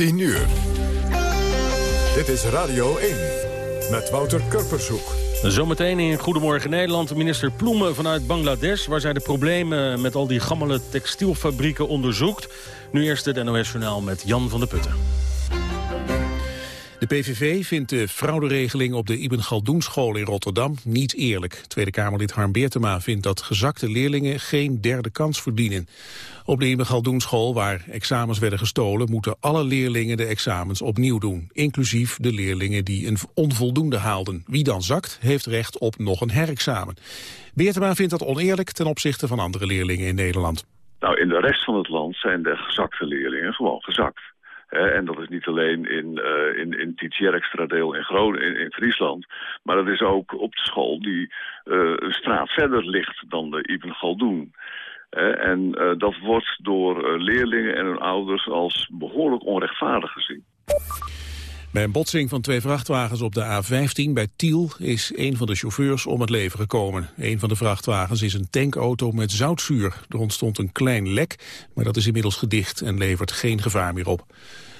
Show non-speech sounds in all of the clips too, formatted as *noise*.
10 uur. Dit is Radio 1 met Wouter Kurpershoek. Zometeen in Goedemorgen Nederland minister Ploemen vanuit Bangladesh... waar zij de problemen met al die gammele textielfabrieken onderzoekt. Nu eerst het NOS-journaal met Jan van der Putten. PVV vindt de frauderegeling op de Ibn Galdoenschool in Rotterdam niet eerlijk. Tweede Kamerlid Harm Beertema vindt dat gezakte leerlingen geen derde kans verdienen. Op de Ibn Galdoenschool, waar examens werden gestolen, moeten alle leerlingen de examens opnieuw doen. Inclusief de leerlingen die een onvoldoende haalden. Wie dan zakt, heeft recht op nog een herexamen. Beertema vindt dat oneerlijk ten opzichte van andere leerlingen in Nederland. Nou, in de rest van het land zijn de gezakte leerlingen gewoon gezakt en dat is niet alleen in, uh, in, in deel in, Groningen, in, in, Friesland. Maar dat is ook op de school die uh, een straat verder ligt dan de Ibn Galdoen. en uh, dat wordt door leerlingen en hun ouders als behoorlijk onrechtvaardig gezien. Bij een botsing van twee vrachtwagens op de A15 bij Tiel is een van de chauffeurs om het leven gekomen. Een van de vrachtwagens is een tankauto met zoutzuur. Er ontstond een klein lek, maar dat is inmiddels gedicht en levert geen gevaar meer op.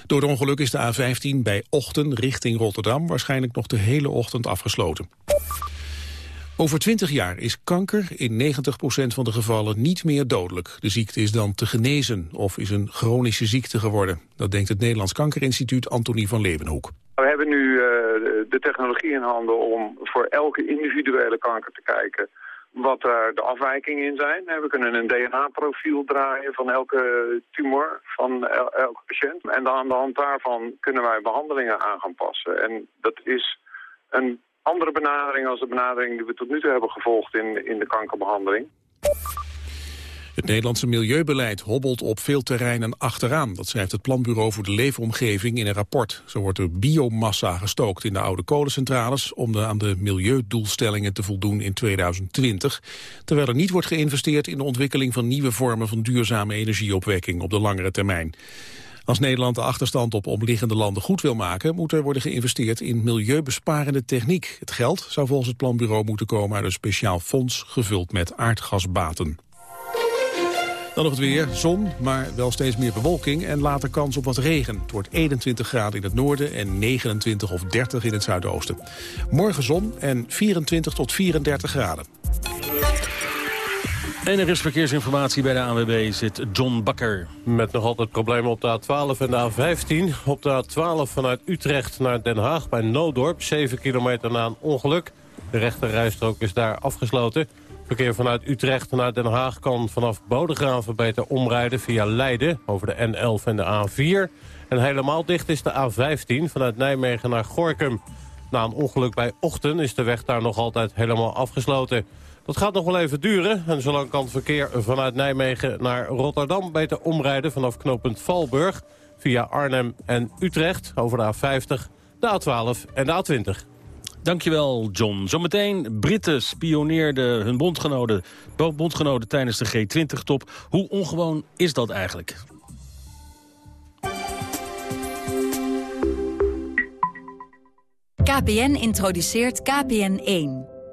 Door het ongeluk is de A15 bij Ochten richting Rotterdam waarschijnlijk nog de hele ochtend afgesloten. Over 20 jaar is kanker in 90% van de gevallen niet meer dodelijk. De ziekte is dan te genezen of is een chronische ziekte geworden. Dat denkt het Nederlands Kankerinstituut Antonie van Leeuwenhoek. We hebben nu uh, de technologie in handen om voor elke individuele kanker te kijken wat er de afwijkingen in zijn. We kunnen een DNA-profiel draaien van elke tumor van elke patiënt. En aan de hand daarvan kunnen wij behandelingen aan gaan passen. En dat is een andere benadering als de benadering die we tot nu toe hebben gevolgd in, in de kankerbehandeling. Het Nederlandse milieubeleid hobbelt op veel terreinen achteraan. Dat schrijft het Planbureau voor de Leefomgeving in een rapport. Zo wordt er biomassa gestookt in de oude kolencentrales... om aan de milieudoelstellingen te voldoen in 2020. Terwijl er niet wordt geïnvesteerd in de ontwikkeling van nieuwe vormen... van duurzame energieopwekking op de langere termijn. Als Nederland de achterstand op omliggende landen goed wil maken... moet er worden geïnvesteerd in milieubesparende techniek. Het geld zou volgens het planbureau moeten komen uit een speciaal fonds... gevuld met aardgasbaten. Dan nog het weer, zon, maar wel steeds meer bewolking en later kans op wat regen. Het wordt 21 graden in het noorden en 29 of 30 in het zuidoosten. Morgen zon en 24 tot 34 graden. En er is verkeersinformatie bij de ANWB zit John Bakker. Met nog altijd problemen op de A12 en de A15. Op de A12 vanuit Utrecht naar Den Haag bij Noodorp. 7 kilometer na een ongeluk. De rechte rijstrook is daar afgesloten. Verkeer vanuit Utrecht naar Den Haag kan vanaf Bodegraven beter omrijden via Leiden over de N11 en de A4. En helemaal dicht is de A15 vanuit Nijmegen naar Gorkum. Na een ongeluk bij Ochten is de weg daar nog altijd helemaal afgesloten. Dat gaat nog wel even duren en zolang kan het verkeer vanuit Nijmegen naar Rotterdam beter omrijden vanaf knooppunt Valburg via Arnhem en Utrecht over de A50, de A12 en de A20. Dankjewel, John. Zometeen, Britten spioneerden hun bondgenoten, bondgenoten tijdens de G20-top. Hoe ongewoon is dat eigenlijk? KPN introduceert KPN1.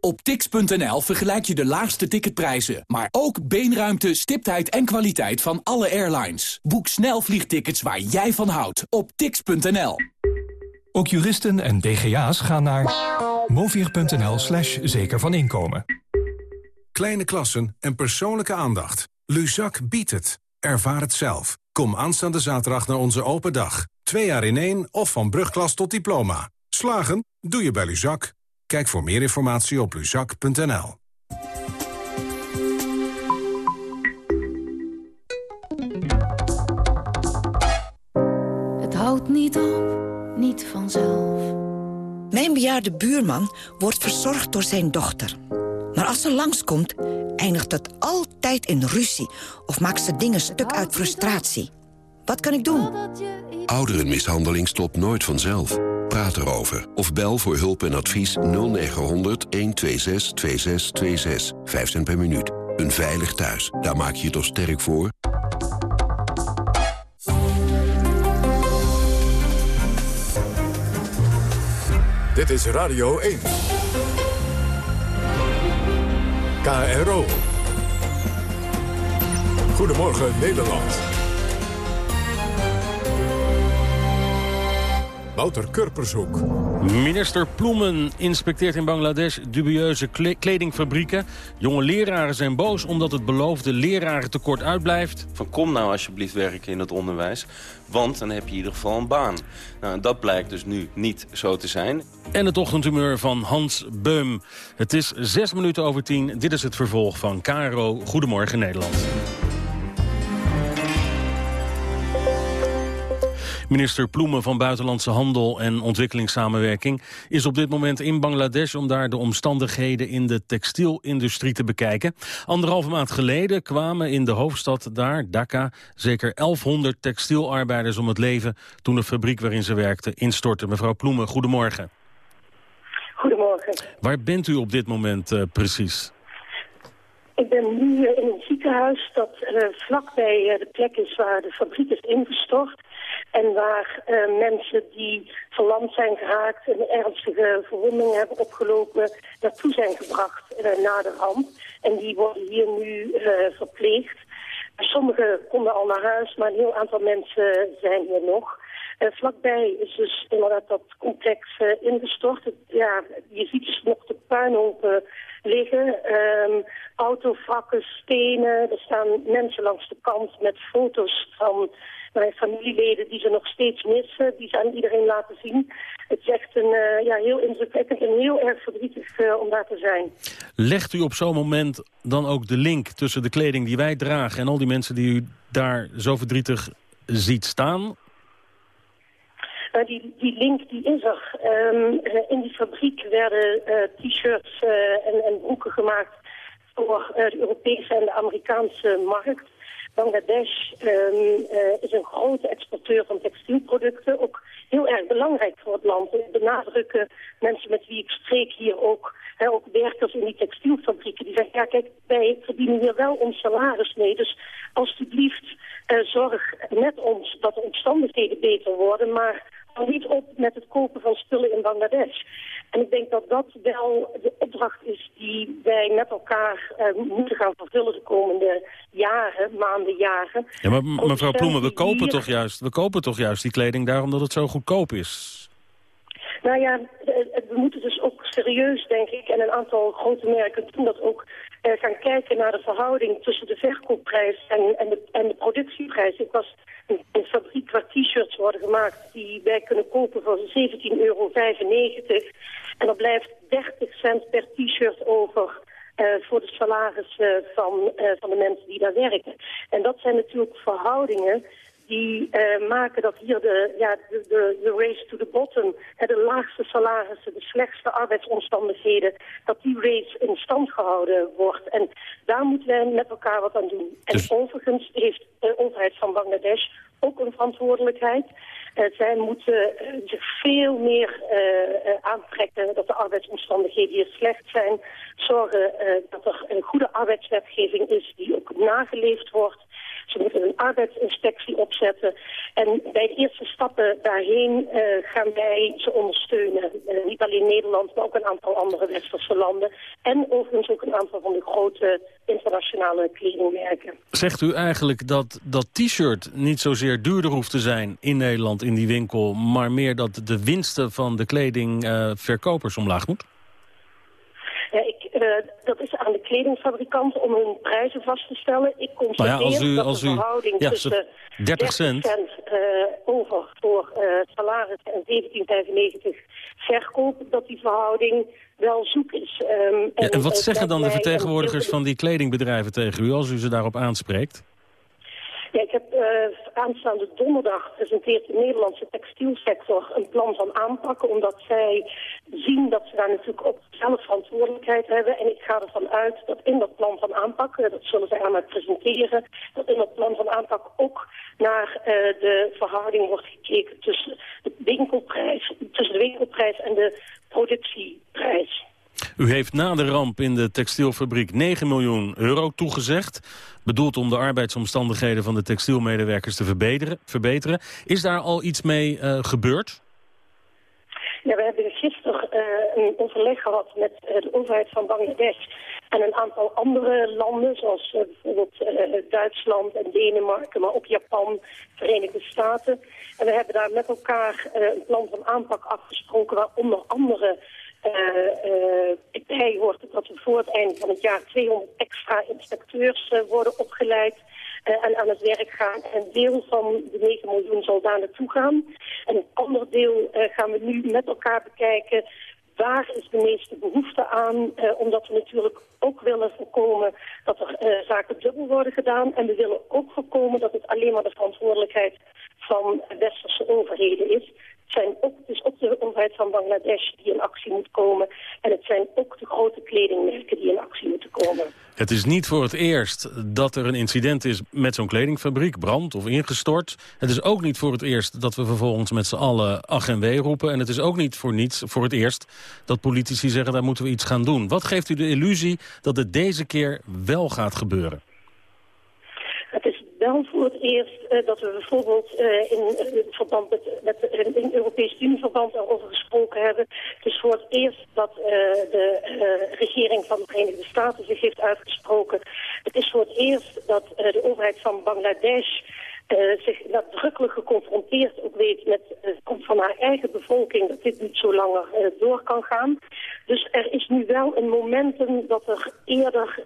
Op tix.nl vergelijk je de laagste ticketprijzen... maar ook beenruimte, stiptheid en kwaliteit van alle airlines. Boek snel vliegtickets waar jij van houdt op tix.nl. Ook juristen en DGA's gaan naar movier.nl slash zeker van inkomen. Kleine klassen en persoonlijke aandacht. Luzak biedt het. Ervaar het zelf. Kom aanstaande zaterdag naar onze open dag. Twee jaar in één of van brugklas tot diploma. Slagen? Doe je bij Luzak. Kijk voor meer informatie op luzak.nl. Het houdt niet op, niet vanzelf. Mijn bejaarde buurman wordt verzorgd door zijn dochter. Maar als ze langskomt, eindigt het altijd in ruzie... of maakt ze dingen stuk uit frustratie. Wat kan ik doen? Ouderenmishandeling stopt nooit vanzelf. Praat erover. Of bel voor hulp en advies 0900 126 2626. 5 cent per minuut. Een veilig thuis. Daar maak je je toch sterk voor? Dit is Radio 1. KRO. Goedemorgen Nederland. Wouter Kurpershoek. Minister Ploemen inspecteert in Bangladesh dubieuze kledingfabrieken. Jonge leraren zijn boos omdat het beloofde lerarentekort uitblijft. Van kom nou alsjeblieft werken in het onderwijs, want dan heb je in ieder geval een baan. Nou, dat blijkt dus nu niet zo te zijn. En het ochtendhumeur van Hans Beum. Het is zes minuten over tien. Dit is het vervolg van KRO Goedemorgen Nederland. Minister Ploemen van Buitenlandse Handel en Ontwikkelingssamenwerking is op dit moment in Bangladesh om daar de omstandigheden in de textielindustrie te bekijken. Anderhalve maand geleden kwamen in de hoofdstad daar, Dhaka, zeker 1100 textielarbeiders om het leven toen de fabriek waarin ze werkten instortte. Mevrouw Ploemen, goedemorgen. Goedemorgen. Waar bent u op dit moment uh, precies? Ik ben nu uh, in een ziekenhuis dat uh, vlakbij de plek is waar de fabriek is ingestort. En waar uh, mensen die verlamd zijn geraakt en ernstige verwondingen hebben opgelopen, naartoe zijn gebracht uh, na de ramp. En die worden hier nu uh, verpleegd. Sommigen konden al naar huis, maar een heel aantal mensen zijn hier nog. Vlakbij is dus inderdaad dat complex ingestort. Ja, je ziet dus nog de puinhopen liggen. Um, autovrakken, stenen. Er staan mensen langs de kant met foto's van mijn familieleden die ze nog steeds missen, die ze aan iedereen laten zien. Het is echt een, uh, ja, heel indrukwekkend en heel erg verdrietig uh, om daar te zijn. Legt u op zo'n moment dan ook de link tussen de kleding die wij dragen... en al die mensen die u daar zo verdrietig ziet staan? Uh, die, die link die is er. Um, in die fabriek werden t-shirts en, en broeken gemaakt voor de Europese en de Amerikaanse markt. Bangladesh um, uh, is een grote exporteur van textielproducten. Ook heel erg belangrijk voor het land. En benadrukken mensen met wie ik spreek hier ook, ook werkers in die textielfabrieken. Die zeggen, ja kijk, wij verdienen hier wel ons salaris mee. Dus alstublieft uh, zorg met ons dat de omstandigheden beter worden. Maar niet op met het kopen van spullen in Bangladesh. En ik denk dat dat wel de opdracht is die wij met elkaar uh, moeten gaan vervullen de komende jaren, maanden, jaren. Ja, maar mevrouw Ploemen, we kopen, toch juist, we kopen toch juist die kleding daarom dat het zo goedkoop is? Nou ja, we moeten dus ook serieus, denk ik, en een aantal grote merken doen dat ook, gaan kijken naar de verhouding tussen de verkoopprijs en, en, de, en de productieprijs. Ik was een fabriek waar t-shirts worden gemaakt die wij kunnen kopen voor 17,95 euro. En er blijft 30 cent per t-shirt over uh, voor de salaris uh, van, uh, van de mensen die daar werken. En dat zijn natuurlijk verhoudingen die uh, maken dat hier de, ja, de, de, de race to the bottom, hè, de laagste salarissen, de slechtste arbeidsomstandigheden, dat die race in stand gehouden wordt. En daar moeten wij met elkaar wat aan doen. En dus... overigens heeft de overheid van Bangladesh ook een verantwoordelijkheid. Uh, zij moeten uh, zich veel meer uh, aantrekken dat de arbeidsomstandigheden hier slecht zijn. Zorgen dat er een goede arbeidswetgeving is die ook nageleefd wordt. Arbeidsinspectie opzetten. En bij de eerste stappen daarheen uh, gaan wij ze ondersteunen. Uh, niet alleen Nederland, maar ook een aantal andere westerse landen. En overigens ook een aantal van de grote internationale kledingmerken. Zegt u eigenlijk dat dat t-shirt niet zozeer duurder hoeft te zijn in Nederland in die winkel... maar meer dat de winsten van de kledingverkopers omlaag moet? Uh, dat is aan de kledingfabrikanten om hun prijzen vast te stellen. Ik constateer nou ja, als u, dat als de u, verhouding ja, tussen 30 cent, uh, over voor uh, salaris en 17,95 verkoop, dat die verhouding wel zoek is. Um, ja, en, wat zeggen dan de vertegenwoordigers van die kledingbedrijven tegen u als u ze daarop aanspreekt? Ja, ik heb uh, aanstaande donderdag presenteert de Nederlandse textielsector een plan van aanpakken, omdat zij zien dat ze daar natuurlijk ook zelf verantwoordelijkheid hebben. En ik ga ervan uit dat in dat plan van aanpak, uh, dat zullen zij aan mij presenteren, dat in dat plan van aanpak ook naar uh, de verhouding wordt gekeken tussen de winkelprijs, tussen de winkelprijs en de productieprijs. U heeft na de ramp in de textielfabriek 9 miljoen euro toegezegd. Bedoeld om de arbeidsomstandigheden van de textielmedewerkers te verbeteren. verbeteren. Is daar al iets mee uh, gebeurd? Ja, we hebben gisteren uh, een overleg gehad met uh, de overheid van Bangladesh en een aantal andere landen, zoals bijvoorbeeld Duitsland en Denemarken, maar ook Japan, Verenigde Staten. En we hebben daar met elkaar een plan van aanpak afgesproken waar onder andere uh, uh, bij hoort dat we voor het einde van het jaar 200 extra inspecteurs uh, worden opgeleid en aan het werk gaan. Een deel van de 9 miljoen zal daar naartoe gaan. En een ander deel gaan we nu met elkaar bekijken waar is de meeste behoefte aan, uh, omdat we natuurlijk ook willen voorkomen dat er zaken dubbel worden gedaan. En we willen ook voorkomen dat het alleen maar de verantwoordelijkheid van westerse overheden is. Zijn ook, is ook de overheid van Bangladesh die in actie moet komen. En het zijn ook de grote kledingmerken die in actie moeten komen. Het is niet voor het eerst dat er een incident is met zo'n kledingfabriek, brand of ingestort. Het is ook niet voor het eerst dat we vervolgens met z'n allen ach en wee roepen. En het is ook niet voor niets voor het eerst dat politici zeggen daar moeten we iets gaan doen. Wat geeft u de illusie dat het deze keer wel gaat gebeuren? Het wel voor het eerst uh, dat we bijvoorbeeld uh, in, uh, verband met, in, Europees Unieverband erover gesproken hebben. Het is voor het eerst dat de regering van de Verenigde Staten zich heeft uitgesproken. Het is voor het eerst dat de overheid van Bangladesh zich nadrukkelijk geconfronteerd ook weet met uh, van haar eigen bevolking dat dit niet zo langer door kan gaan. Dus er is nu wel een momentum dat er eerder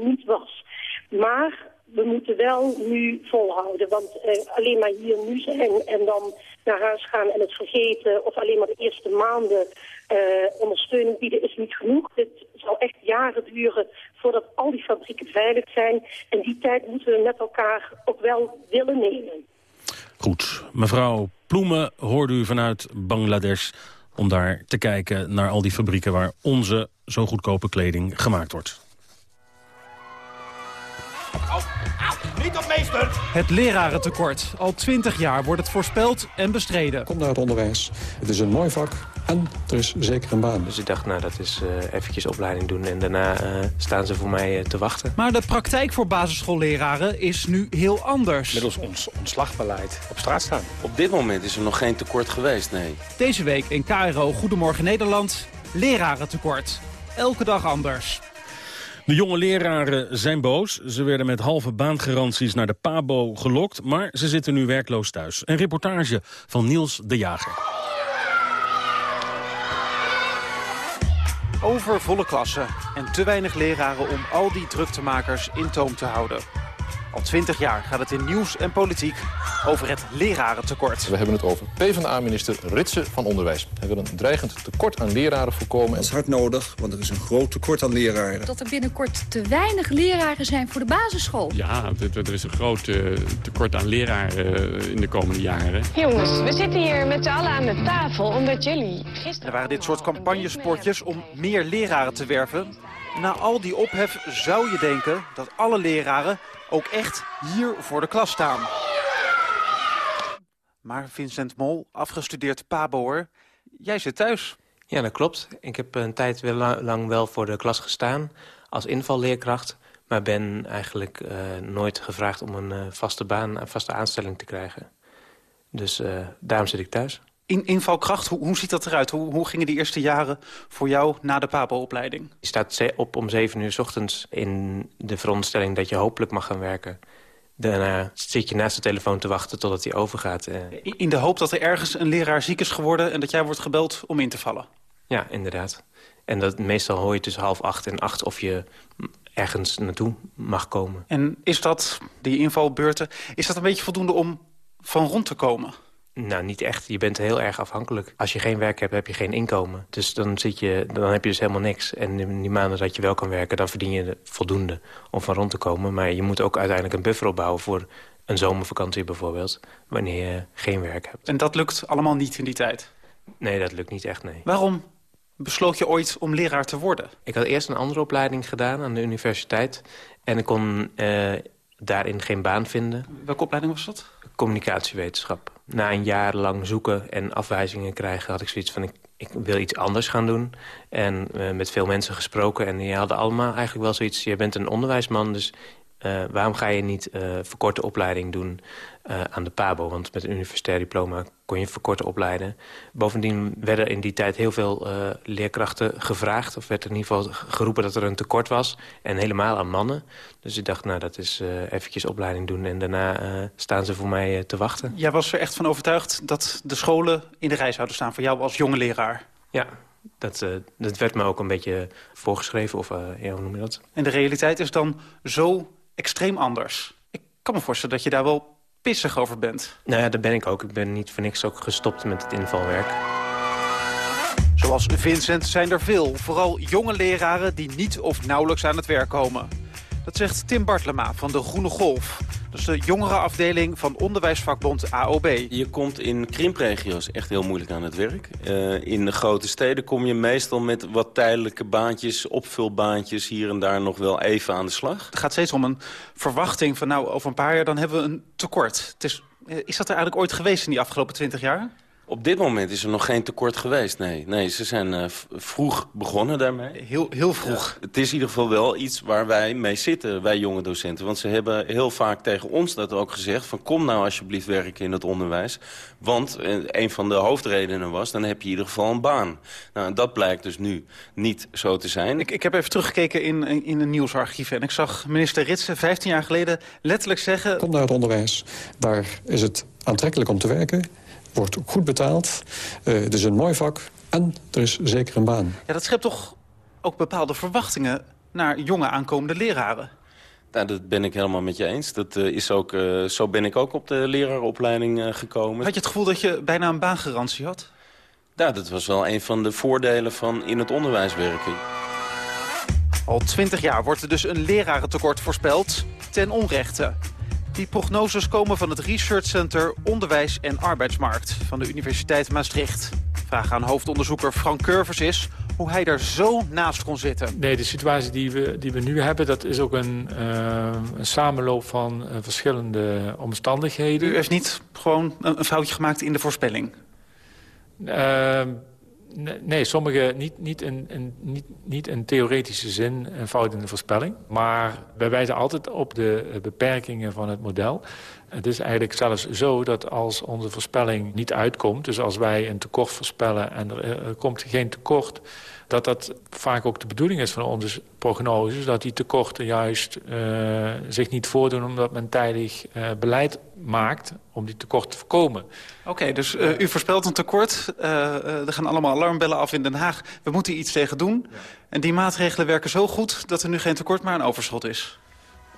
niet was. Maar we moeten wel nu volhouden, want alleen maar hier nu zijn en dan naar huis gaan en het vergeten of alleen maar de eerste maanden ondersteuning bieden is niet genoeg. Dit zal echt jaren duren voordat al die fabrieken veilig zijn. En die tijd moeten we met elkaar ook wel willen nemen. Goed. Mevrouw Ploemen hoorde u vanuit Bangladesh om daar te kijken naar al die fabrieken waar onze zo goedkope kleding gemaakt wordt. Au, niet op meester! Het lerarentekort. Al twintig jaar wordt het voorspeld en bestreden. Kom naar het onderwijs. Het is een mooi vak en er is zeker een baan. Dus ik dacht, nou, dat is uh, eventjes opleiding doen en daarna uh, staan ze voor mij uh, te wachten. Maar de praktijk voor basisschoolleraren is nu heel anders. Middels ons ontslagbeleid op straat staan. Op dit moment is er nog geen tekort geweest, nee. Deze week in KRO Goedemorgen Nederland, lerarentekort. Elke dag anders. De jonge leraren zijn boos. Ze werden met halve baangaranties naar de PABO gelokt, maar ze zitten nu werkloos thuis. Een reportage van Niels de Jager. Overvolle klassen en te weinig leraren om al die druktemakers in toom te houden. Al twintig jaar gaat het in nieuws en politiek over het lerarentekort. We hebben het over PvdA-minister Ritsen van Onderwijs. Hij wil een dreigend tekort aan leraren voorkomen. Dat is hard nodig, want er is een groot tekort aan leraren. Dat er binnenkort te weinig leraren zijn voor de basisschool. Ja, er is een groot uh, tekort aan leraren uh, in de komende jaren. Jongens, we zitten hier met z'n allen aan de tafel omdat jullie gisteren... Er waren dit soort campagnespotjes om meer leraren te werven. Na al die ophef zou je denken dat alle leraren ook echt hier voor de klas staan. Maar Vincent Mol, afgestudeerd paboer, jij zit thuis. Ja, dat klopt. Ik heb een tijd lang wel voor de klas gestaan als invalleerkracht... maar ben eigenlijk uh, nooit gevraagd om een uh, vaste baan, een vaste aanstelling te krijgen. Dus uh, daarom zit ik thuis. In, invalkracht, hoe, hoe ziet dat eruit? Hoe, hoe, gingen die eerste jaren voor jou na de PABO-opleiding? Je staat op om zeven uur 's ochtends in de veronderstelling dat je hopelijk mag gaan werken. Daarna zit je naast de telefoon te wachten totdat die overgaat. In de hoop dat er ergens een leraar ziek is geworden... en dat jij wordt gebeld om in te vallen? Ja, inderdaad. En dat, meestal hoor je tussen half acht en acht of je ergens naartoe mag komen. En is dat, die invalbeurten, is dat een beetje voldoende om van rond te komen? Nou, niet echt. Je bent heel erg afhankelijk. Als je geen werk hebt, heb je geen inkomen. Dus dan, zit je, dan heb je dus helemaal niks. En in die maanden dat je wel kan werken, dan verdien je voldoende om van rond te komen. Maar je moet ook uiteindelijk een buffer opbouwen voor een zomervakantie bijvoorbeeld. Wanneer je geen werk hebt. En dat lukt allemaal niet in die tijd? Nee, dat lukt niet echt, nee. Waarom besloot je ooit om leraar te worden? Ik had eerst een andere opleiding gedaan aan de universiteit. En ik kon uh, daarin geen baan vinden. Welke opleiding was dat? Communicatiewetenschap. Na een jaar lang zoeken en afwijzingen krijgen... had ik zoiets van, ik, ik wil iets anders gaan doen. En uh, met veel mensen gesproken. En die hadden allemaal eigenlijk wel zoiets... je bent een onderwijsman, dus uh, waarom ga je niet uh, verkorte opleiding doen uh, aan de PABO? Want met een universitair diploma kon je verkorte opleiden. Bovendien werden in die tijd heel veel leerkrachten gevraagd. Of werd in ieder geval geroepen dat er een tekort was. En helemaal aan mannen. Dus ik dacht, nou dat is eventjes opleiding doen. En daarna staan ze voor mij te wachten. Jij was er echt van overtuigd dat de scholen in de rij zouden staan... voor jou als jonge leraar? Ja, dat, uh, dat werd me ook een beetje voorgeschreven. Of uh, ja, hoe noem je dat? En de realiteit is dan zo extreem anders. Ik kan me voorstellen dat je daar wel pissig over bent. Nou ja, daar ben ik ook. Ik ben niet voor niks ook gestopt met het invalwerk. Zoals Vincent zijn er veel. Vooral jonge leraren die niet of nauwelijks aan het werk komen. Dat zegt Tim Bartlema van de Groene Golf. Dat is de jongerenafdeling van onderwijsvakbond AOB. Je komt in krimpregio's echt heel moeilijk aan het werk. Uh, in de grote steden kom je meestal met wat tijdelijke baantjes, opvulbaantjes... hier en daar nog wel even aan de slag. Het gaat steeds om een verwachting van nou, over een paar jaar dan hebben we een tekort. Het is, eh, is dat er eigenlijk ooit geweest in die afgelopen twintig jaar? Op dit moment is er nog geen tekort geweest, nee. Nee, ze zijn uh, vroeg begonnen daarmee. Heel, heel vroeg. Ja, het is in ieder geval wel iets waar wij mee zitten, wij jonge docenten. Want ze hebben heel vaak tegen ons dat ook gezegd... van kom nou alsjeblieft werken in het onderwijs. Want uh, een van de hoofdredenen was, dan heb je in ieder geval een baan. Nou, dat blijkt dus nu niet zo te zijn. Ik, ik heb even teruggekeken in, in een nieuwsarchief... en ik zag minister Ritsen 15 jaar geleden letterlijk zeggen... Kom naar het onderwijs, daar is het aantrekkelijk om te werken wordt goed betaald. Uh, het is een mooi vak en er is zeker een baan. Ja, dat schept toch ook bepaalde verwachtingen naar jonge aankomende leraren? Nou, dat ben ik helemaal met je eens. Dat, uh, is ook, uh, zo ben ik ook op de leraaropleiding uh, gekomen. Had je het gevoel dat je bijna een baangarantie had? Ja, dat was wel een van de voordelen van in het onderwijs werken. Al twintig jaar wordt er dus een lerarentekort voorspeld ten onrechte. Die prognoses komen van het Research Center Onderwijs en Arbeidsmarkt van de Universiteit Maastricht. Vraag aan hoofdonderzoeker Frank Curvers is hoe hij daar zo naast kon zitten. Nee, de situatie die we, die we nu hebben, dat is ook een, uh, een samenloop van uh, verschillende omstandigheden. U heeft niet gewoon een, een foutje gemaakt in de voorspelling? Uh, Nee, sommige niet, niet, in, niet, niet in theoretische zin een fout voorspelling. Maar wij wijzen altijd op de beperkingen van het model. Het is eigenlijk zelfs zo dat als onze voorspelling niet uitkomt... dus als wij een tekort voorspellen en er, er komt geen tekort dat dat vaak ook de bedoeling is van onze prognoses... dat die tekorten juist uh, zich niet voordoen omdat men tijdig uh, beleid maakt... om die tekort te voorkomen. Oké, okay, dus uh, u voorspelt een tekort. er gaan allemaal alarmbellen af in Den Haag. We moeten iets tegen doen. Ja. En die maatregelen werken zo goed dat er nu geen tekort, maar een overschot is.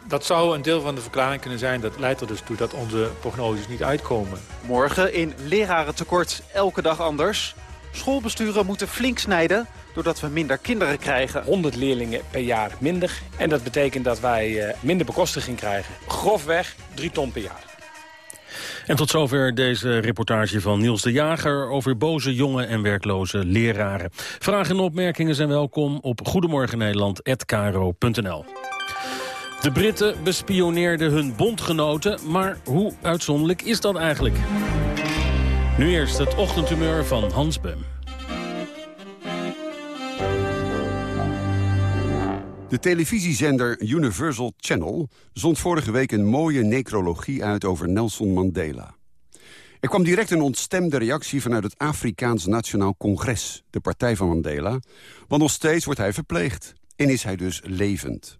Dat zou een deel van de verklaring kunnen zijn. Dat leidt er dus toe dat onze prognoses niet uitkomen. Morgen in lerarentekort elke dag anders. Schoolbesturen moeten flink snijden doordat we minder kinderen krijgen. 100 leerlingen per jaar minder. En dat betekent dat wij uh, minder bekostiging krijgen. Grofweg 3 ton per jaar. En tot zover deze reportage van Niels de Jager... over boze jonge en werkloze leraren. Vragen en opmerkingen zijn welkom op goedemorgennederland.kro.nl. De Britten bespioneerden hun bondgenoten, maar hoe uitzonderlijk is dat eigenlijk? Nu eerst het ochtendhumeur van Hans Bum. De televisiezender Universal Channel zond vorige week een mooie necrologie uit over Nelson Mandela. Er kwam direct een ontstemde reactie vanuit het Afrikaans Nationaal Congres, de partij van Mandela, want nog steeds wordt hij verpleegd en is hij dus levend.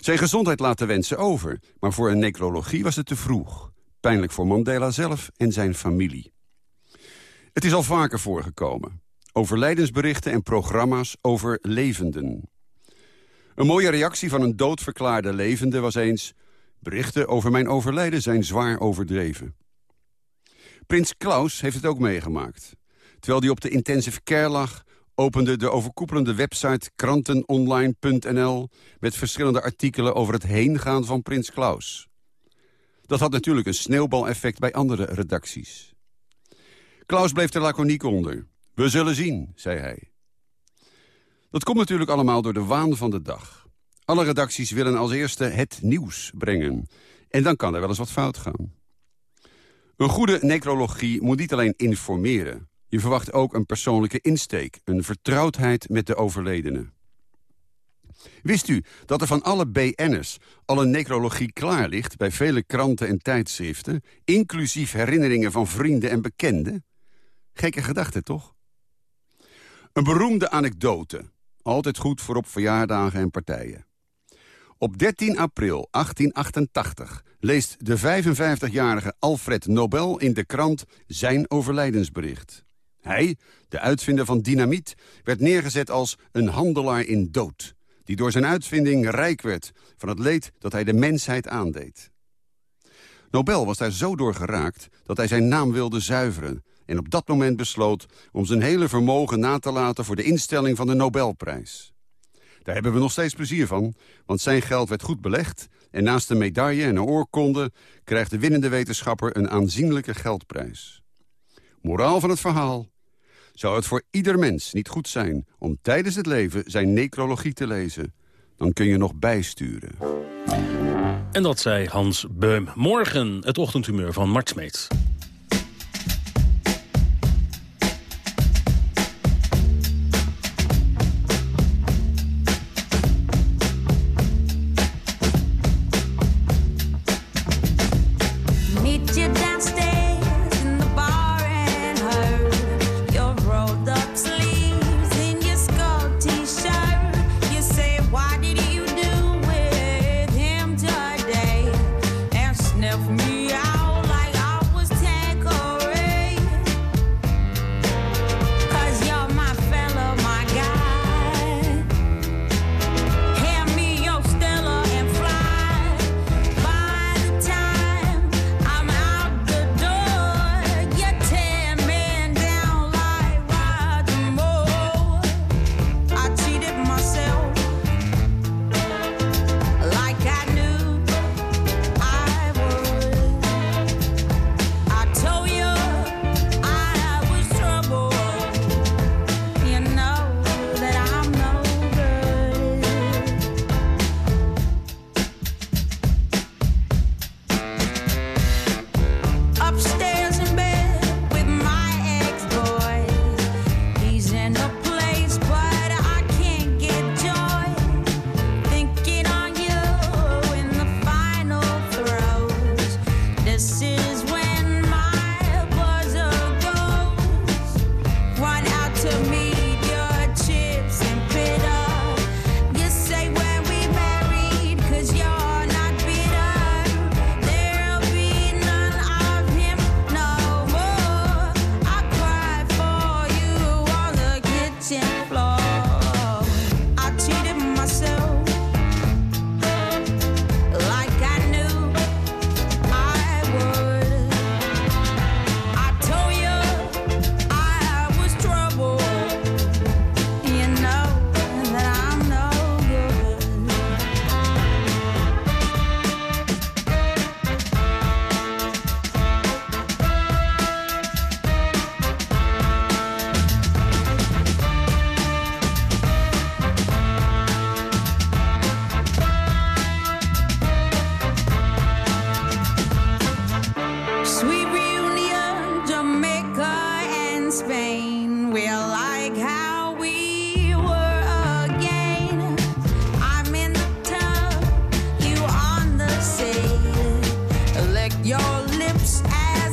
Zijn gezondheid laat de wensen over, maar voor een necrologie was het te vroeg. Pijnlijk voor Mandela zelf en zijn familie. Het is al vaker voorgekomen. Overlijdensberichten en programma's over levenden. Een mooie reactie van een doodverklaarde levende was eens... berichten over mijn overlijden zijn zwaar overdreven. Prins Klaus heeft het ook meegemaakt. Terwijl hij op de intensive care lag opende de overkoepelende website krantenonline.nl... met verschillende artikelen over het heengaan van prins Klaus. Dat had natuurlijk een sneeuwbaleffect bij andere redacties. Klaus bleef er laconiek onder. We zullen zien, zei hij. Dat komt natuurlijk allemaal door de waan van de dag. Alle redacties willen als eerste het nieuws brengen. En dan kan er wel eens wat fout gaan. Een goede necrologie moet niet alleen informeren. Je verwacht ook een persoonlijke insteek, een vertrouwdheid met de overledene. Wist u dat er van alle BN'ers al een necrologie klaar ligt... bij vele kranten en tijdschriften, inclusief herinneringen van vrienden en bekenden? Gekke gedachte, toch? Een beroemde anekdote, altijd goed voor op verjaardagen en partijen. Op 13 april 1888 leest de 55-jarige Alfred Nobel in de krant zijn overlijdensbericht. Hij, de uitvinder van dynamiet, werd neergezet als een handelaar in dood... die door zijn uitvinding rijk werd van het leed dat hij de mensheid aandeed. Nobel was daar zo door geraakt dat hij zijn naam wilde zuiveren... en op dat moment besloot om zijn hele vermogen na te laten... voor de instelling van de Nobelprijs. Daar hebben we nog steeds plezier van, want zijn geld werd goed belegd... en naast een medaille en een oorkonde krijgt de winnende wetenschapper een aanzienlijke geldprijs. Moraal van het verhaal. Zou het voor ieder mens niet goed zijn om tijdens het leven zijn necrologie te lezen... dan kun je nog bijsturen. En dat zei Hans Beum. Morgen het ochtendhumeur van Mart Smeets. your lips as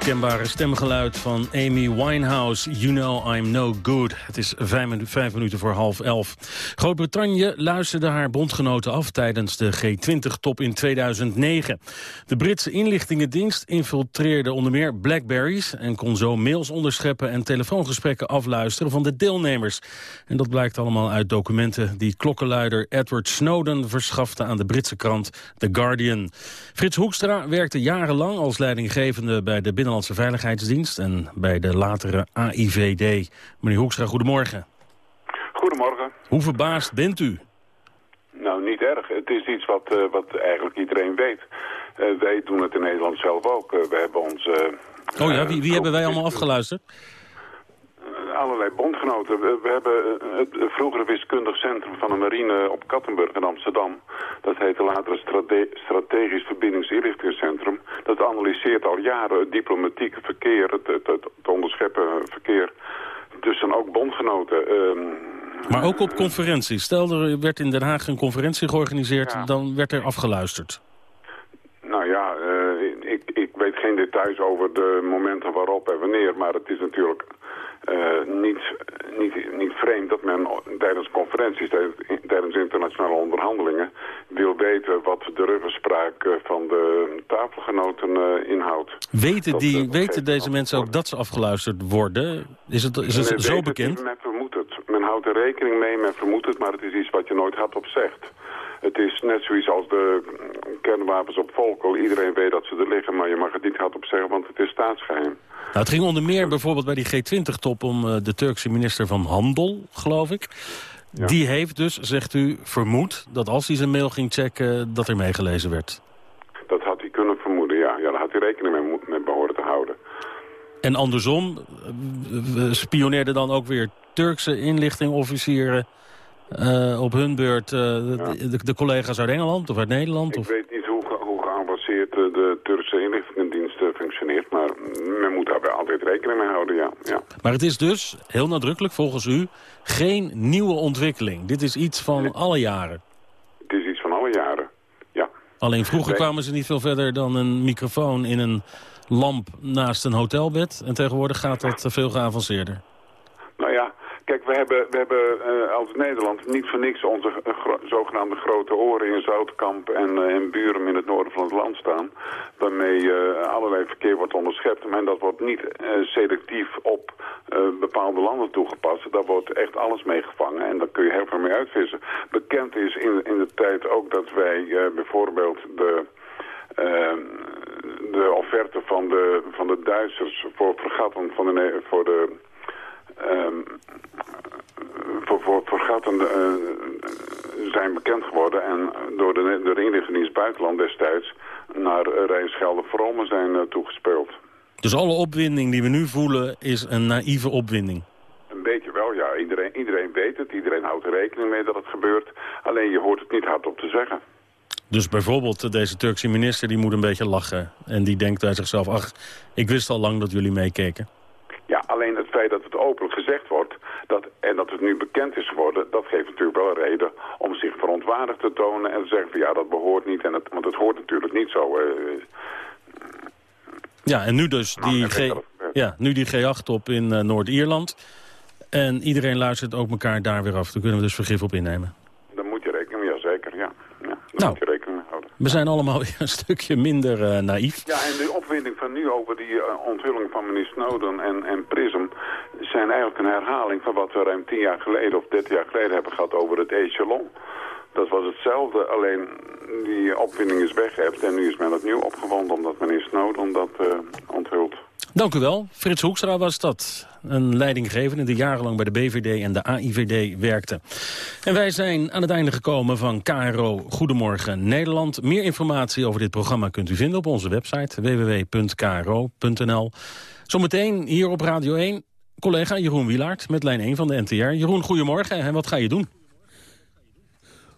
onmiskenbare stemgeluid van Amy Winehouse. You know I'm no good. Het is vijf, minuten voor half elf. Groot-Brittannië luisterde haar bondgenoten af tijdens de G20-top in 2009. De Britse inlichtingendienst infiltreerde onder meer Blackberries... en kon zo mails onderscheppen en telefoongesprekken afluisteren van de deelnemers. En dat blijkt allemaal uit documenten die klokkenluider Edward Snowden verschafte aan de Britse krant The Guardian. Frits Hoekstra werkte jarenlang als leidinggevende bij de Binnenlandse Veiligheidsdienst en bij de latere AIVD. Meneer Hoekstra, goedemorgen. Goedemorgen. Hoe verbaasd bent u? Nou, niet erg. Het is iets wat, uh, wat eigenlijk iedereen weet. Uh, wij doen het in Nederland zelf ook. Uh, we hebben ons... oh ja, wie, wie hebben wij allemaal afgeluisterd? Allerlei bondgenoten. We, we hebben het vroegere wiskundig centrum van de marine op Kattenburg in Amsterdam. Dat heette later het strate Strategisch Verbindingsinrichtingscentrum. Dat analyseert al jaren het diplomatieke verkeer, het, het, het onderscheppen verkeer. Dus dan ook bondgenoten. Ehm, maar ook op conferenties. Stel, er werd in Den Haag een conferentie georganiseerd, ja. dan werd er afgeluisterd. Nou ja, uh, ik, ik weet geen details over de momenten waarop en wanneer, maar het is natuurlijk niet, niet, niet vreemd dat men tijdens conferenties, tijdens internationale onderhandelingen, wil weten wat de ruggespraak van de tafelgenoten uh, inhoudt. Weten, die, weten deze mensen ook dat ze afgeluisterd worden? Is het, is het zo bekend? Het, men vermoedt het. Men houdt er rekening mee, men vermoedt het, maar het is iets wat je nooit hardop zegt. Het is net zoiets als de kernwapens op Volkel. Iedereen weet dat ze er liggen, maar je mag het niet hardop zeggen, want het is staatsgeheim. Nou, het ging onder meer bijvoorbeeld bij die G20-top om uh, de Turkse minister van Handel, geloof ik. Ja. Die heeft dus, zegt u, vermoed dat als hij zijn mail ging checken, dat er meegelezen werd. Dat had hij kunnen vermoeden, ja. ja daar had hij rekening mee, mee behoren te houden. En andersom, spioneerden dan ook weer Turkse inlichtingofficieren uh, op hun beurt uh, ja. de, de, collega's uit Engeland of uit Nederland? Ik of? weet niet geavanceerd de Turkse inlichtingendienst functioneert, maar men moet daar wel altijd rekening mee houden, ja. ja. Maar het is dus, heel nadrukkelijk volgens u, geen nieuwe ontwikkeling. Dit is iets van nee. alle jaren. Het is iets van alle jaren, ja. Alleen vroeger nee. kwamen ze niet veel verder dan een microfoon in een lamp naast een hotelbed. En tegenwoordig gaat dat veel geavanceerder. We hebben, we hebben uh, als Nederland niet voor niks onze zogenaamde grote oren in Zoutkamp en, uh, en Buren in het noorden van het land staan. Waarmee allerlei verkeer wordt onderschept. En dat wordt niet selectief op bepaalde landen toegepast. Daar wordt echt alles mee gevangen en daar kun je heel veel mee uitvissen. Bekend is in, in de tijd ook dat wij bijvoorbeeld de... de offerte van de, van de Duitsers voor vergatten van de, voor de Um, voor, voor, uh, zijn bekend geworden en door de, door de inlichtingendienst buitenland destijds naar Rijnschelde Vrome zijn uh, toegespeeld. Dus alle opwinding die we nu voelen is een naïeve opwinding? Een beetje wel, ja. Iedereen, iedereen weet het, iedereen houdt er rekening mee dat het gebeurt. Alleen je hoort het niet hardop te zeggen. Dus bijvoorbeeld deze Turkse minister die moet een beetje lachen. En die denkt bij zichzelf, ach, ik wist al lang dat jullie meekeken. Ja, alleen het feit dat het openlijk gezegd wordt dat, en dat het nu bekend is geworden, dat geeft natuurlijk wel een reden om zich verontwaardigd te tonen en te zeggen van ja, dat behoort niet, en het, want het hoort natuurlijk niet zo. Uh, ja, en nu dus die, G, ja, nu die G8 op in uh, Noord-Ierland. En iedereen luistert ook elkaar daar weer af. Daar kunnen we dus vergif op innemen. Daar moet je rekening mee, ja zeker, ja. ja daar nou, moet je rekening mee houden. We zijn allemaal *laughs* een stukje minder uh, naïef. Ja, en de opwinding van nu over die uh, onthulling van meneer Snowden en, en PRISM... zijn eigenlijk een herhaling van wat we ruim tien jaar geleden of dertien jaar geleden hebben gehad over het echelon. Dat was hetzelfde, alleen die opwinding is weggehebt en nu is men opnieuw opgewonden omdat meneer Snowden dat uh, onthult. Dank u wel. Frits Hoekstra was dat. Een leidinggevende die jarenlang bij de BVD en de AIVD werkte. En wij zijn aan het einde gekomen van KRO Goedemorgen Nederland. Meer informatie over dit programma kunt u vinden op onze website www.kro.nl. Zometeen hier op Radio 1 collega Jeroen Wielaert met lijn 1 van de NTR. Jeroen, goedemorgen en wat ga je doen?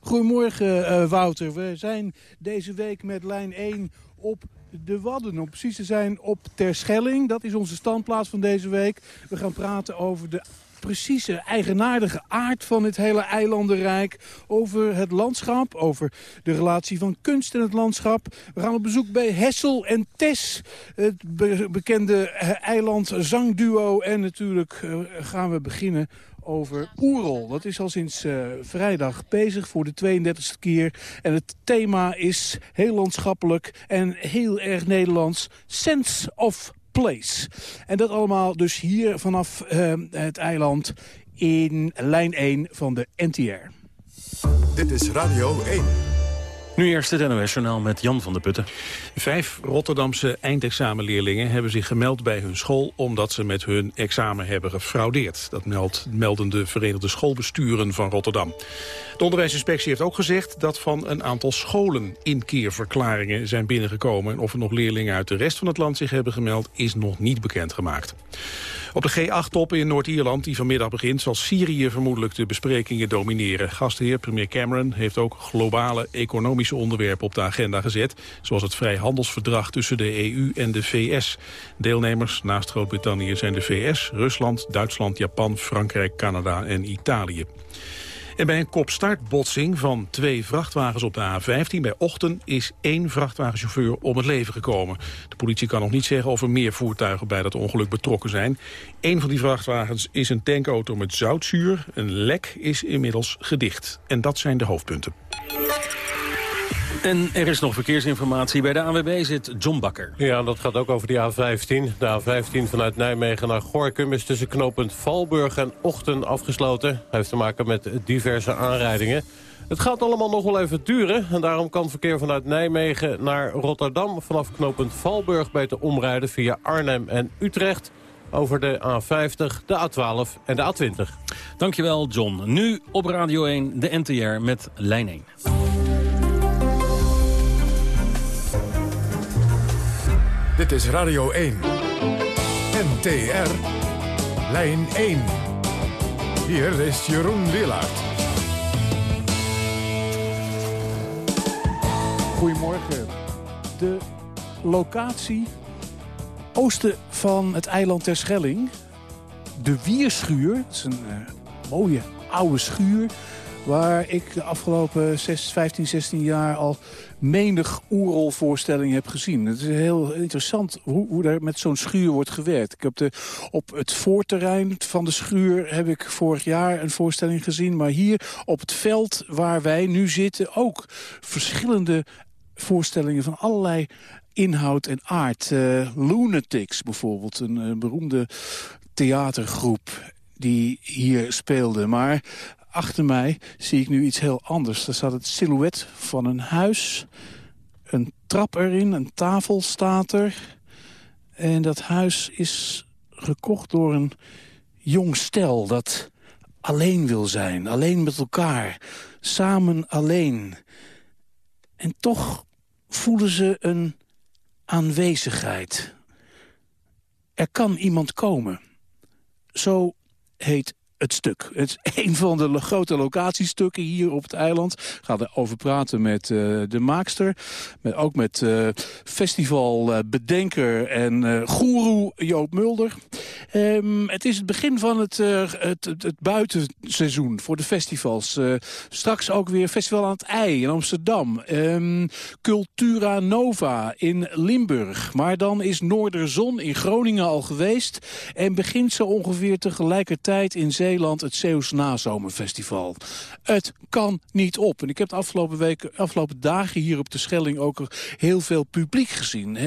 Goedemorgen uh, Wouter. We zijn deze week met lijn 1 op de Wadden. Om precies te zijn op Terschelling. Dat is onze standplaats van deze week. We gaan praten over de precieze, eigenaardige aard van het hele eilandenrijk. Over het landschap, over de relatie van kunst en het landschap. We gaan op bezoek bij Hessel en Tess, het bekende eilandzangduo. En natuurlijk uh, gaan we beginnen over Oerol. Dat is al sinds uh, vrijdag bezig voor de 32e keer. En het thema is heel landschappelijk en heel erg Nederlands. Sense of Place. En dat allemaal dus hier vanaf uh, het eiland in lijn 1 van de NTR. Dit is Radio 1. Nu eerst het NOS-journaal met Jan van der Putten. Vijf Rotterdamse eindexamenleerlingen hebben zich gemeld bij hun school... omdat ze met hun examen hebben gefraudeerd. Dat meldt, melden de Verenigde Schoolbesturen van Rotterdam. De onderwijsinspectie heeft ook gezegd dat van een aantal scholen inkeerverklaringen zijn binnengekomen. En of er nog leerlingen uit de rest van het land zich hebben gemeld is nog niet bekendgemaakt. Op de G8-top in Noord-Ierland, die vanmiddag begint... zal Syrië vermoedelijk de besprekingen domineren. Gastheer premier Cameron heeft ook globale economische onderwerpen op de agenda gezet... zoals het vrijhandelsverdrag tussen de EU en de VS. Deelnemers naast Groot-Brittannië zijn de VS, Rusland, Duitsland, Japan, Frankrijk, Canada en Italië. En bij een kopstartbotsing van twee vrachtwagens op de A15 bij Ochten is één vrachtwagenchauffeur om het leven gekomen. De politie kan nog niet zeggen of er meer voertuigen bij dat ongeluk betrokken zijn. Een van die vrachtwagens is een tankauto met zoutzuur. Een lek is inmiddels gedicht. En dat zijn de hoofdpunten. En er is nog verkeersinformatie. Bij de ANWB zit John Bakker. Ja, dat gaat ook over die A15. De A15 vanuit Nijmegen naar Gorkum is tussen knooppunt Valburg en Ochten afgesloten. Hij heeft te maken met diverse aanrijdingen. Het gaat allemaal nog wel even duren. En daarom kan verkeer vanuit Nijmegen naar Rotterdam... vanaf knooppunt Valburg beter omrijden via Arnhem en Utrecht over de A50, de A12 en de A20. Dankjewel, John. Nu op Radio 1, de NTR met Lijn 1. Dit is Radio 1. NTR. Lijn 1. Hier is Jeroen Willaert. Goedemorgen. De locatie oosten van het eiland Terschelling. De Wierschuur. Het is een uh, mooie oude schuur waar ik de afgelopen 6, 15, 16 jaar al menig oerolvoorstelling heb gezien. Het is heel interessant hoe, hoe er met zo'n schuur wordt gewerkt. Ik heb de, op het voorterrein van de schuur heb ik vorig jaar een voorstelling gezien. Maar hier op het veld waar wij nu zitten ook verschillende voorstellingen van allerlei inhoud en aard. Uh, Lunatics bijvoorbeeld, een, een beroemde theatergroep die hier speelde. Maar achter mij zie ik nu iets heel anders. Daar staat het silhouet van een huis. Een trap erin, een tafel staat er. En dat huis is gekocht door een jong stel dat alleen wil zijn. Alleen met elkaar. Samen alleen. En toch voelen ze een aanwezigheid. Er kan iemand komen. Zo heet het stuk. Het is *laughs* een van de grote locatiestukken hier op het eiland. Ik ga erover praten met uh, de maakster. Met, ook met uh, festivalbedenker en uh, goeroe Joop Mulder. Um, het is het begin van het, het, het, buitenseizoen voor de festivals. straks ook weer Festival aan het IJ in Amsterdam. Um, Cultura Nova in Limburg. Maar dan is Noorderzon in Groningen al geweest. En begint zo ongeveer tegelijkertijd in Zee Nederland het Zeeuws Nazomerfestival. Het kan niet op. En ik heb de afgelopen, weken, afgelopen dagen hier op de Schelling ook heel veel publiek gezien.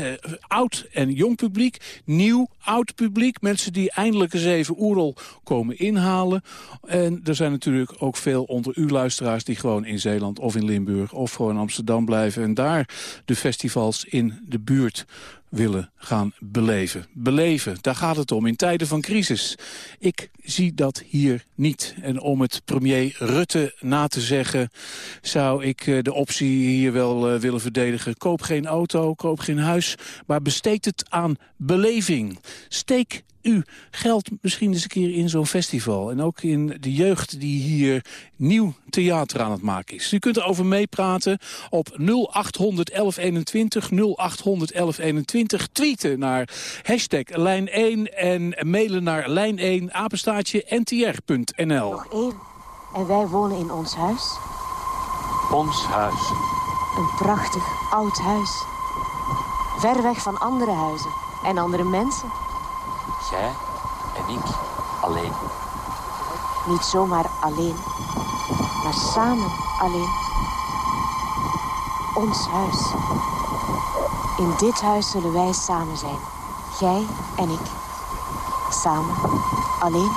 oud en jong publiek, nieuw, oud publiek. Mensen die eindelijk eens even Oerol komen inhalen. En er zijn natuurlijk ook veel onder u luisteraars die gewoon in Zeeland of in Limburg of gewoon Amsterdam blijven. En daar de festivals in de buurt willen gaan beleven. Beleven, daar gaat het om, in tijden van crisis. Ik zie dat hier niet. En om het premier Rutte na te zeggen... zou ik eh, de optie hier wel uh, willen verdedigen. Koop geen auto, koop geen huis, maar besteed het aan beleving. Steek u geld misschien eens een keer in zo'n festival. En ook in de jeugd die hier nieuw theater aan het maken is. U kunt erover meepraten op 0800 1121, 0800 1121. Tweeten naar hashtag lijn 1 en mailen naar lijn 1 apenstaatje ntr.nl. Nog één. En wij wonen in ons huis. Ons huis. Een prachtig oud huis. Ver weg van andere huizen en andere mensen. Jij en ik alleen. Niet zomaar alleen, maar samen alleen. Ons huis. In dit huis zullen wij samen zijn. Jij en ik. Samen. Alleen.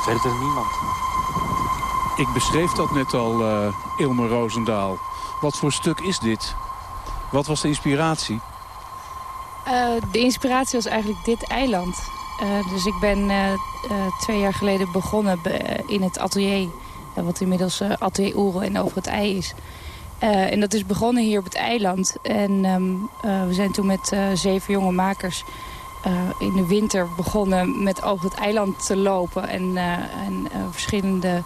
Verder niemand. Ik beschreef dat net al, uh, Ilmer Roosendaal. Wat voor stuk is dit? Wat was de inspiratie? Uh, de inspiratie was eigenlijk dit eiland. Uh, dus ik ben twee jaar geleden begonnen in het atelier... wat inmiddels Atelier Oerel en Over het Ei is. en dat is begonnen hier op het eiland. En um, we zijn toen met zeven jonge makers... in de winter begonnen met over het eiland te lopen... en, en verschillende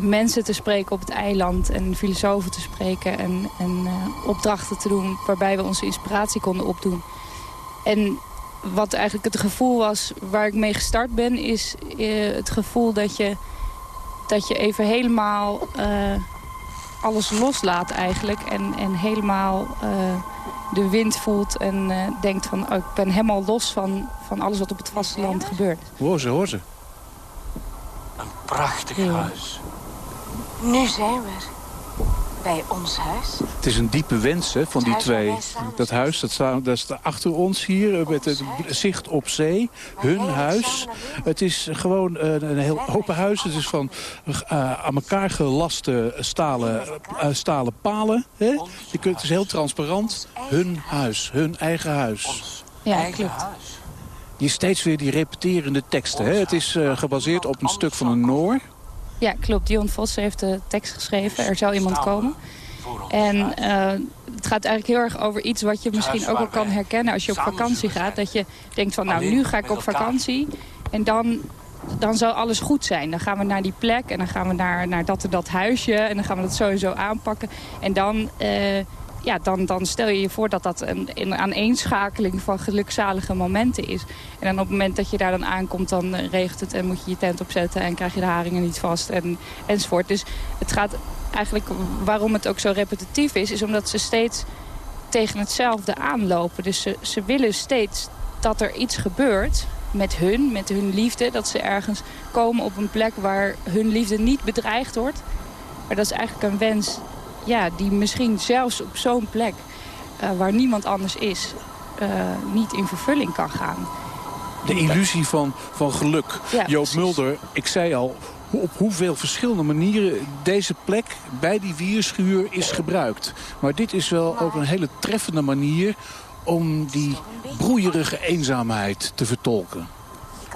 mensen te spreken op het eiland en filosofen te spreken en, en opdrachten te doen waarbij we onze inspiratie konden opdoen. En wat eigenlijk het gevoel was waar ik mee gestart ben, is uh, het gevoel dat je, dat je even helemaal alles loslaat eigenlijk. En, en helemaal de wind voelt en denkt van oh, ik ben helemaal los van, van alles wat op het vasteland gebeurt. Hoor ze, hoor ze. Een prachtig ja. huis. Nu zijn we er. Bij ons huis. Het is een diepe wens hè, van die twee. Dat huis, dat staat, dat staat achter ons hier met het zicht op zee. Hun huis. Het is gewoon een, een heel open huis. Het is van uh, aan elkaar gelaste stalen, uh, stalen palen. Hè? Je kunt, het is heel transparant. Hun huis, hun eigen huis. Ja, klopt. Je steeds weer die repeterende teksten. Hè? Het is uh, gebaseerd op een stuk van een Noor. Ja, klopt. Dion Vos heeft de tekst geschreven. Er zou iemand komen. En uh, het gaat eigenlijk heel erg over iets wat je misschien ook wel kan herkennen als je op vakantie gaat. Dat je denkt van nou nu ga ik op vakantie en dan, dan zal alles goed zijn. Dan gaan we naar die plek en dan gaan we naar, naar dat en dat huisje en dan gaan we dat sowieso aanpakken. En dan... Uh, ja, dan, dan stel je je voor dat dat een, een aaneenschakeling van gelukzalige momenten is. En dan op het moment dat je daar dan aankomt, dan regent het en moet je je tent opzetten en krijg je de haringen niet vast en, enzovoort. Dus het gaat eigenlijk, waarom het ook zo repetitief is, is omdat ze steeds tegen hetzelfde aanlopen. Dus ze, ze willen steeds dat er iets gebeurt met hun, met hun liefde. Dat ze ergens komen op een plek waar hun liefde niet bedreigd wordt. Maar dat is eigenlijk een wens ja, die misschien zelfs op zo'n plek uh, waar niemand anders is, uh, niet in vervulling kan gaan. De illusie van, van geluk. Ja, Joop precies. Mulder, ik zei al, op hoeveel verschillende manieren deze plek bij die wierschuur is gebruikt. Maar dit is wel ook een hele treffende manier om die broeierige eenzaamheid te vertolken.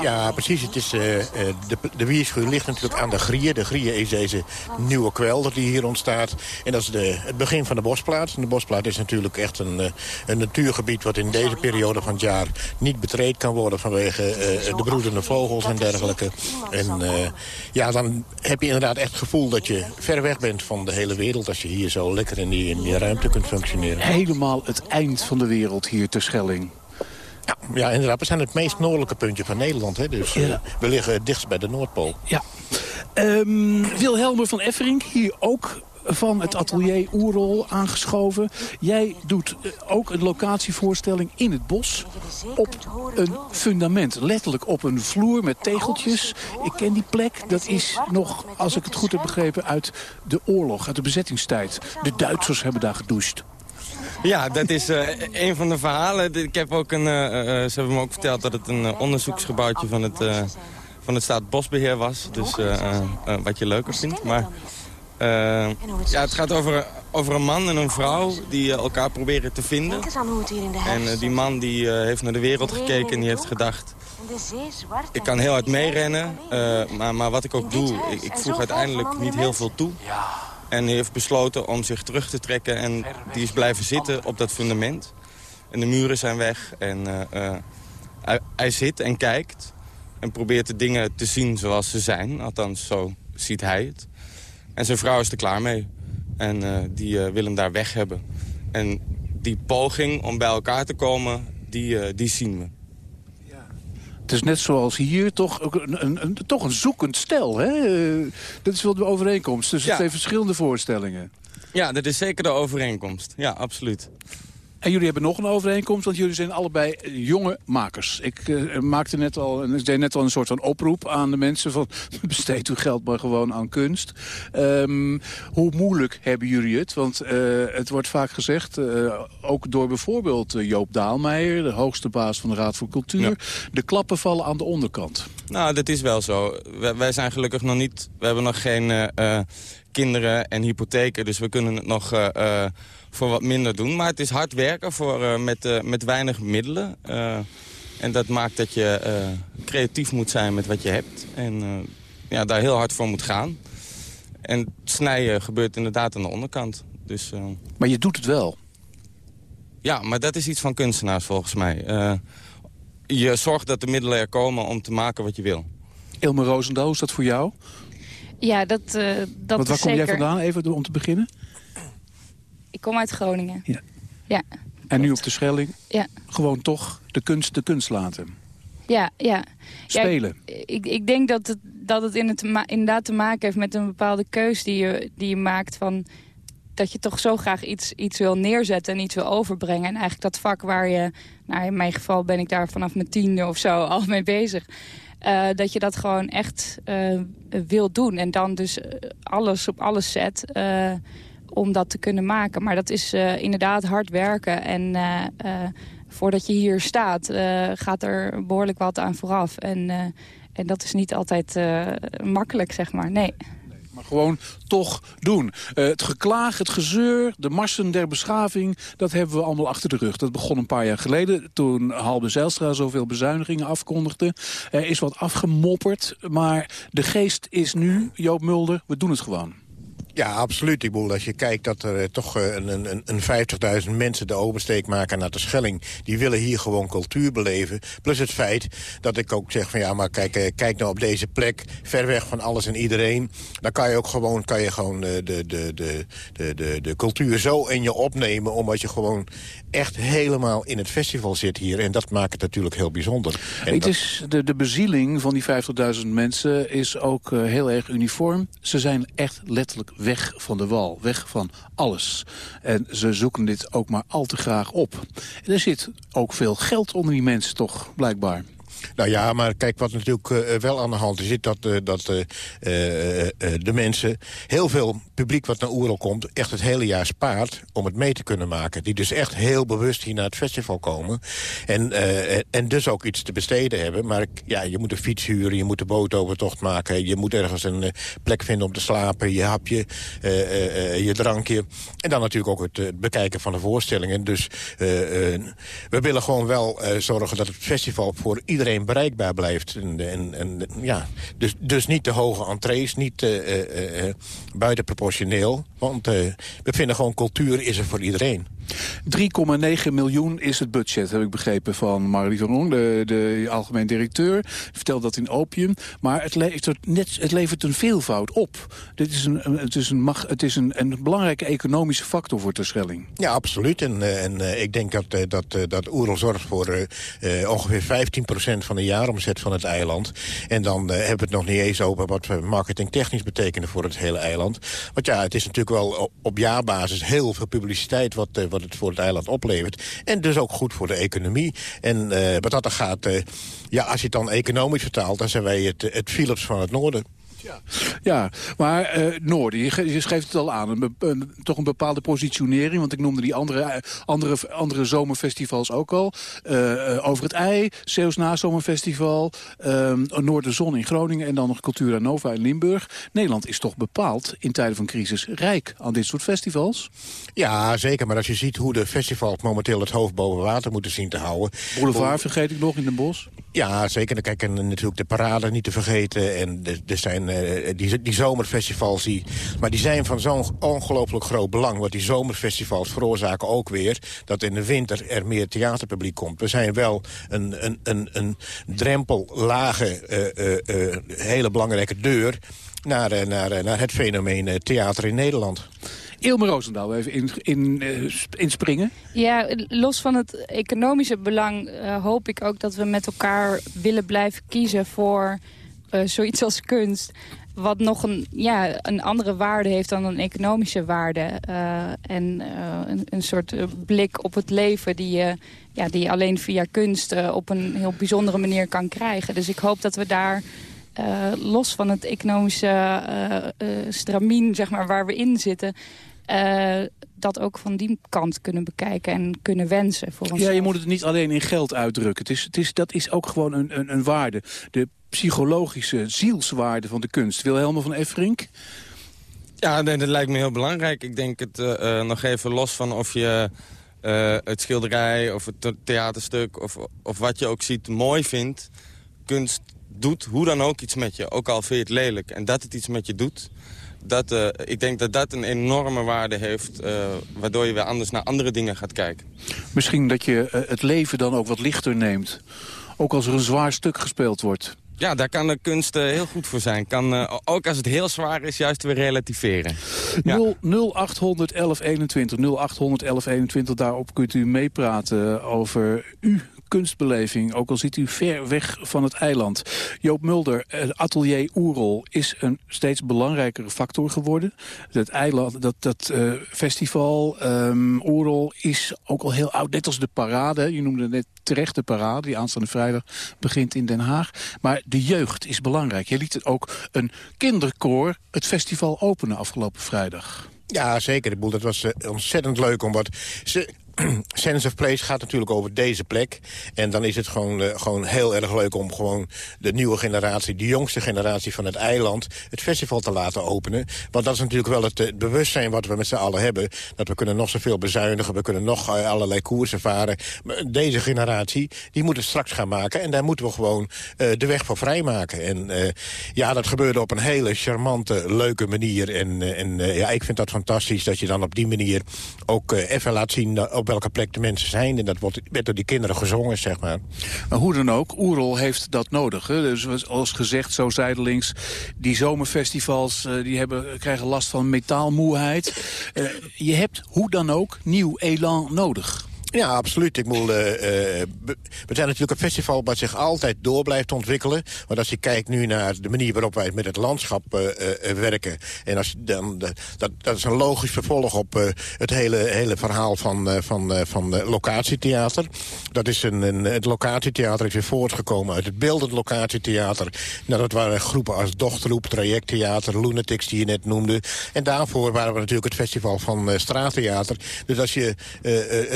Ja, precies. Het is, uh, de, de wierschuur ligt natuurlijk aan de Grieën. De Grieën is deze nieuwe kwelder die hier ontstaat. En dat is de, het begin van de bosplaat. En de bosplaat is natuurlijk echt een, uh, een natuurgebied... wat in deze periode van het jaar niet betreed kan worden... vanwege de broedende vogels en dergelijke. En ja, dan heb je inderdaad echt het gevoel dat je ver weg bent van de hele wereld... als je hier zo lekker in die, in die ruimte kunt functioneren. Helemaal het eind van de wereld hier ter Schelling. Ja, ja, inderdaad. We zijn het meest noordelijke puntje van Nederland. Hè? Dus uh, we liggen dichtst bij de Noordpool. Ja. Um, Wilhelmer van Efferink, hier ook van het atelier Oerol aangeschoven. Jij doet ook een locatievoorstelling in het bos op een fundament. Letterlijk op een vloer met tegeltjes. Ik ken die plek. Dat is nog, als ik het goed heb begrepen, uit de oorlog, uit de bezettingstijd. De Duitsers hebben daar gedoucht. Ja, dat is uh, een van de verhalen. Ik heb ook een, uh, uh, ze hebben me ook verteld dat het een onderzoeksgebouwtje van het, van het Staatsbosbeheer was. Dus wat je leuker vindt. Maar ja, het gaat over, over een man en een vrouw die elkaar proberen te vinden. En die man die heeft naar de wereld gekeken en die heeft gedacht... Ik kan heel hard meerennen, maar, maar wat ik ook doe, ik, ik voeg uiteindelijk niet heel veel toe. En heeft besloten om zich terug te trekken. En die is blijven zitten op dat fundament. En de muren zijn weg. En uh, uh, hij, hij zit en kijkt en probeert de dingen te zien zoals ze zijn. Althans, zo ziet hij het. En zijn vrouw is er klaar mee. En uh, die uh, wil hem daar weg hebben. En die poging om bij elkaar te komen, die, die zien we. Het is net zoals hier toch een, een, een toch een zoekend stel. Hè? Dat is wel de overeenkomst tussen Ja. twee verschillende voorstellingen. Ja, dat is zeker de overeenkomst. Ja, absoluut. En jullie hebben nog een overeenkomst, want jullie zijn allebei jonge makers. Ik eh, maakte net al, ik deed net al een soort van oproep aan de mensen van... *laughs* besteed uw geld maar gewoon aan kunst. Ehm, hoe moeilijk hebben jullie het? Want eh, het wordt vaak gezegd, eh, ook door bijvoorbeeld Joop Daalmeijer... de hoogste baas van de Raad voor Cultuur... de klappen vallen aan de onderkant. Nou, dat is wel zo. Wij, wij zijn gelukkig nog niet... We hebben nog geen kinderen en hypotheken, dus we kunnen het nog... voor wat minder doen. Maar het is hard werken voor, eh, met, eh, met weinig middelen. Eh, en dat maakt dat je eh, creatief moet zijn met wat je hebt. En eh, ja, daar heel hard voor moet gaan. En het snijden gebeurt inderdaad aan de onderkant. Dus, Maar je doet het wel. ja, maar dat is iets van kunstenaars volgens mij. Eh, je zorgt dat de middelen er komen om te maken wat je wil. Ilme Roosendaal, is dat voor jou? Ja, dat, eh dat Want waar kom zeker... jij vandaan, even om te beginnen? Ik kom uit Groningen. Ja. Ja, En nu op de Schelling ja, gewoon toch de kunst de kunst laten. ja. ja. Ja, Spelen. ik, ik, ik denk dat het, dat het in het inderdaad te maken heeft met een bepaalde keus die je, die je maakt van dat je toch zo graag iets, iets wil neerzetten en iets wil overbrengen. En eigenlijk dat vak waar je, nou in mijn geval ben ik daar vanaf mijn tiende of zo *laughs* al mee bezig. eh, dat je dat gewoon echt eh, wil doen. En dan dus eh, alles op alles zet om dat te kunnen maken. Maar dat is eh, inderdaad hard werken. En eh, eh, voordat je hier staat, gaat er behoorlijk wat aan vooraf. En, en dat is niet altijd makkelijk, zeg maar. Nee. Maar gewoon toch doen. Het geklaag, het gezeur, de marsen der beschaving... dat hebben we allemaal achter de rug. Dat begon een paar jaar geleden toen Halbe Zijlstra zoveel bezuinigingen afkondigde. Er is wat afgemopperd, maar de geest is nu, Joop Mulder, we doen het gewoon. Ja, absoluut. Ik bedoel, als je kijkt dat er eh, toch eh, een, een, een 50.000 mensen de oversteek maken naar de Schelling. Die willen hier gewoon cultuur beleven. Plus het feit dat ik ook zeg van ja, maar kijk, eh, kijk nou op deze plek. Ver weg van alles en iedereen. Dan kan je ook gewoon, kan je gewoon de, de, de, de, de, de cultuur zo in je opnemen. Omdat je gewoon echt helemaal in het festival zit hier. En dat maakt het natuurlijk heel bijzonder. En Het dat- is de, de bezieling van die 50.000 mensen is ook eh, heel erg uniform. Ze zijn echt letterlijk weg van de wal, weg van alles. En ze zoeken dit ook maar al te graag op. En er zit ook veel geld onder die mensen toch, blijkbaar. Nou ja, maar kijk, wat natuurlijk eh, wel aan de hand is... dat, eh, dat eh, eh, eh, de mensen, heel veel publiek wat naar Oerol komt... echt het hele jaar spaart om het mee te kunnen maken. Die dus echt heel bewust hier naar het festival komen. En, eh, en dus ook iets te besteden hebben. Maar ja, je moet een fiets huren, je moet de bootovertocht maken... je moet ergens een eh, plek vinden om te slapen, je hapje, eh, eh, eh, je drankje. En dan natuurlijk ook het eh, bekijken van de voorstellingen. Dus eh, eh, we willen gewoon wel eh, zorgen dat het festival voor iedereen bereikbaar blijft. En, en, en, ja, dus, dus niet te hoge entrees, niet eh, eh, buitenproportioneel. Want we vinden gewoon cultuur is er voor iedereen. 3,9 miljoen is het budget, heb ik begrepen van Marlie van de, de algemeen directeur. Vertelt dat in opium. Maar het levert, net, het levert een veelvoud op. Dit is, een, het is, een, mag, het is een, een belangrijke economische factor voor Terschelling. Ja, absoluut. En, eh, en eh, ik denk dat, eh, dat, dat Oerol zorgt voor ongeveer 15% van de jaaromzet van het eiland. En dan hebben we het nog niet eens over wat we marketingtechnisch betekenen voor het hele eiland. Want ja, het is natuurlijk wel op- jaarbasis heel veel publiciteit wat, wat het voor het eiland oplevert. En dus ook goed voor de economie. En eh, wat dat gaat, eh, ja, als je het dan economisch vertaalt, dan zijn wij het, het Philips van het noorden. Ja, maar eh Noorden, je, schreef het al aan, een, toch een bepaalde positionering. Want ik noemde die andere, eh, andere, andere zomerfestivals ook al. Eh, over het IJ, Zeeuws Nazomerfestival, uh, Noorderzon in Groningen... en dan nog Cultura Nova in Limburg. Nederland is toch bepaald in tijden van crisis rijk aan dit soort festivals? Ja, zeker. Maar als je ziet hoe de festivals momenteel het hoofd boven water moeten zien te houden... Boulevard vergeet ik nog in Den Bosch. Ja, zeker. Kijk, en natuurlijk de parade niet te vergeten. En er- er zijn eh, die, die zomerfestivals, die, maar die zijn van zo'n ongelooflijk groot belang. Want die zomerfestivals veroorzaken ook weer dat in de winter er meer theaterpubliek komt. We zijn wel een, een, een, een drempel, lage, uh, hele belangrijke deur naar, naar, naar het fenomeen theater in Nederland. Ilme Roosendaal, even in, in, inspringen. Ja, los van het economische belang hoop ik ook dat we met elkaar willen blijven kiezen voor zoiets als kunst wat nog een, ja, een andere waarde heeft dan een economische waarde. Uh, en uh, een, een, soort blik op het leven die je, ja, die alleen via kunst op een heel bijzondere manier kan krijgen. Dus ik hoop dat we daar los van het economische stramien zeg maar, waar we in zitten dat ook van die kant kunnen bekijken en kunnen wensen voor ons. Ja, je moet het niet alleen in geld uitdrukken. Het is, het is, dat is ook gewoon een, een, een waarde. De psychologische zielswaarde van de kunst. Wilhelm van Efferink? Ja, dat lijkt me heel belangrijk. Ik denk het uh, nog even los van of je uh, het schilderij of het theaterstuk... Of, of wat je ook ziet mooi vindt. Kunst doet hoe dan ook iets met je, ook al vind je het lelijk. En dat het iets met je doet, dat, uh, ik denk dat dat een enorme waarde heeft... Uh, waardoor je weer anders naar andere dingen gaat kijken. Misschien dat je uh, het leven dan ook wat lichter neemt. Ook als er een zwaar stuk gespeeld wordt. Ja, daar kan de kunst heel goed voor zijn. Kan, ook als het heel zwaar is, juist weer relativeren. Ja. 0800 1121, 0800 1121, daarop kunt u meepraten over u kunstbeleving, ook al zit u ver weg van het eiland. Joop Mulder, het atelier Oerol is een steeds belangrijkere factor geworden. Het eiland, dat, dat uh, festival um, Oerol is ook al heel oud, net als de parade. Je noemde net terecht de parade, die aanstaande vrijdag begint in Den Haag. Maar de jeugd is belangrijk. Je liet het ook een kinderkoor het festival openen afgelopen vrijdag. Ja, zeker. Dat was uh, ontzettend leuk om wat... Ze, *clears throat* Sense of Place gaat natuurlijk over deze plek. En dan is het gewoon, uh, gewoon heel erg leuk om gewoon de nieuwe generatie... de jongste generatie van het eiland het festival te laten openen. Want dat is natuurlijk wel het, bewustzijn wat we met z'n allen hebben. Dat we kunnen nog zoveel bezuinigen, we kunnen nog uh, allerlei koersen varen. Maar deze generatie, die moet het straks gaan maken. En daar moeten we gewoon uh, de weg voor vrijmaken. En ja, dat gebeurde op een hele charmante, leuke manier. En, en ja, ik vind dat fantastisch dat je dan op die manier ook even laat zien op welke plek de mensen zijn. En dat wordt, werd door die kinderen gezongen, zeg maar. Maar hoe dan ook, Oerol heeft dat nodig. Dus als gezegd, zo zijdelings, die zomerfestivals uh, die hebben, krijgen last van metaalmoeheid. Uh, je hebt hoe dan ook nieuw elan nodig. Ja, absoluut. Ik moet, uh, we zijn natuurlijk een festival wat zich altijd door blijft ontwikkelen. Want als je kijkt nu naar de manier waarop wij met het landschap uh, werken... en als, dan, dat, dat is een logisch vervolg op het hele, hele verhaal van, van, van locatietheater. Dat is een, een, het locatietheater is weer voortgekomen uit het beeldend locatietheater. Nou, dat waren groepen als Dochterroep, Trajecttheater, Lunatics die je net noemde. En daarvoor waren we natuurlijk het festival van straattheater. Dus als je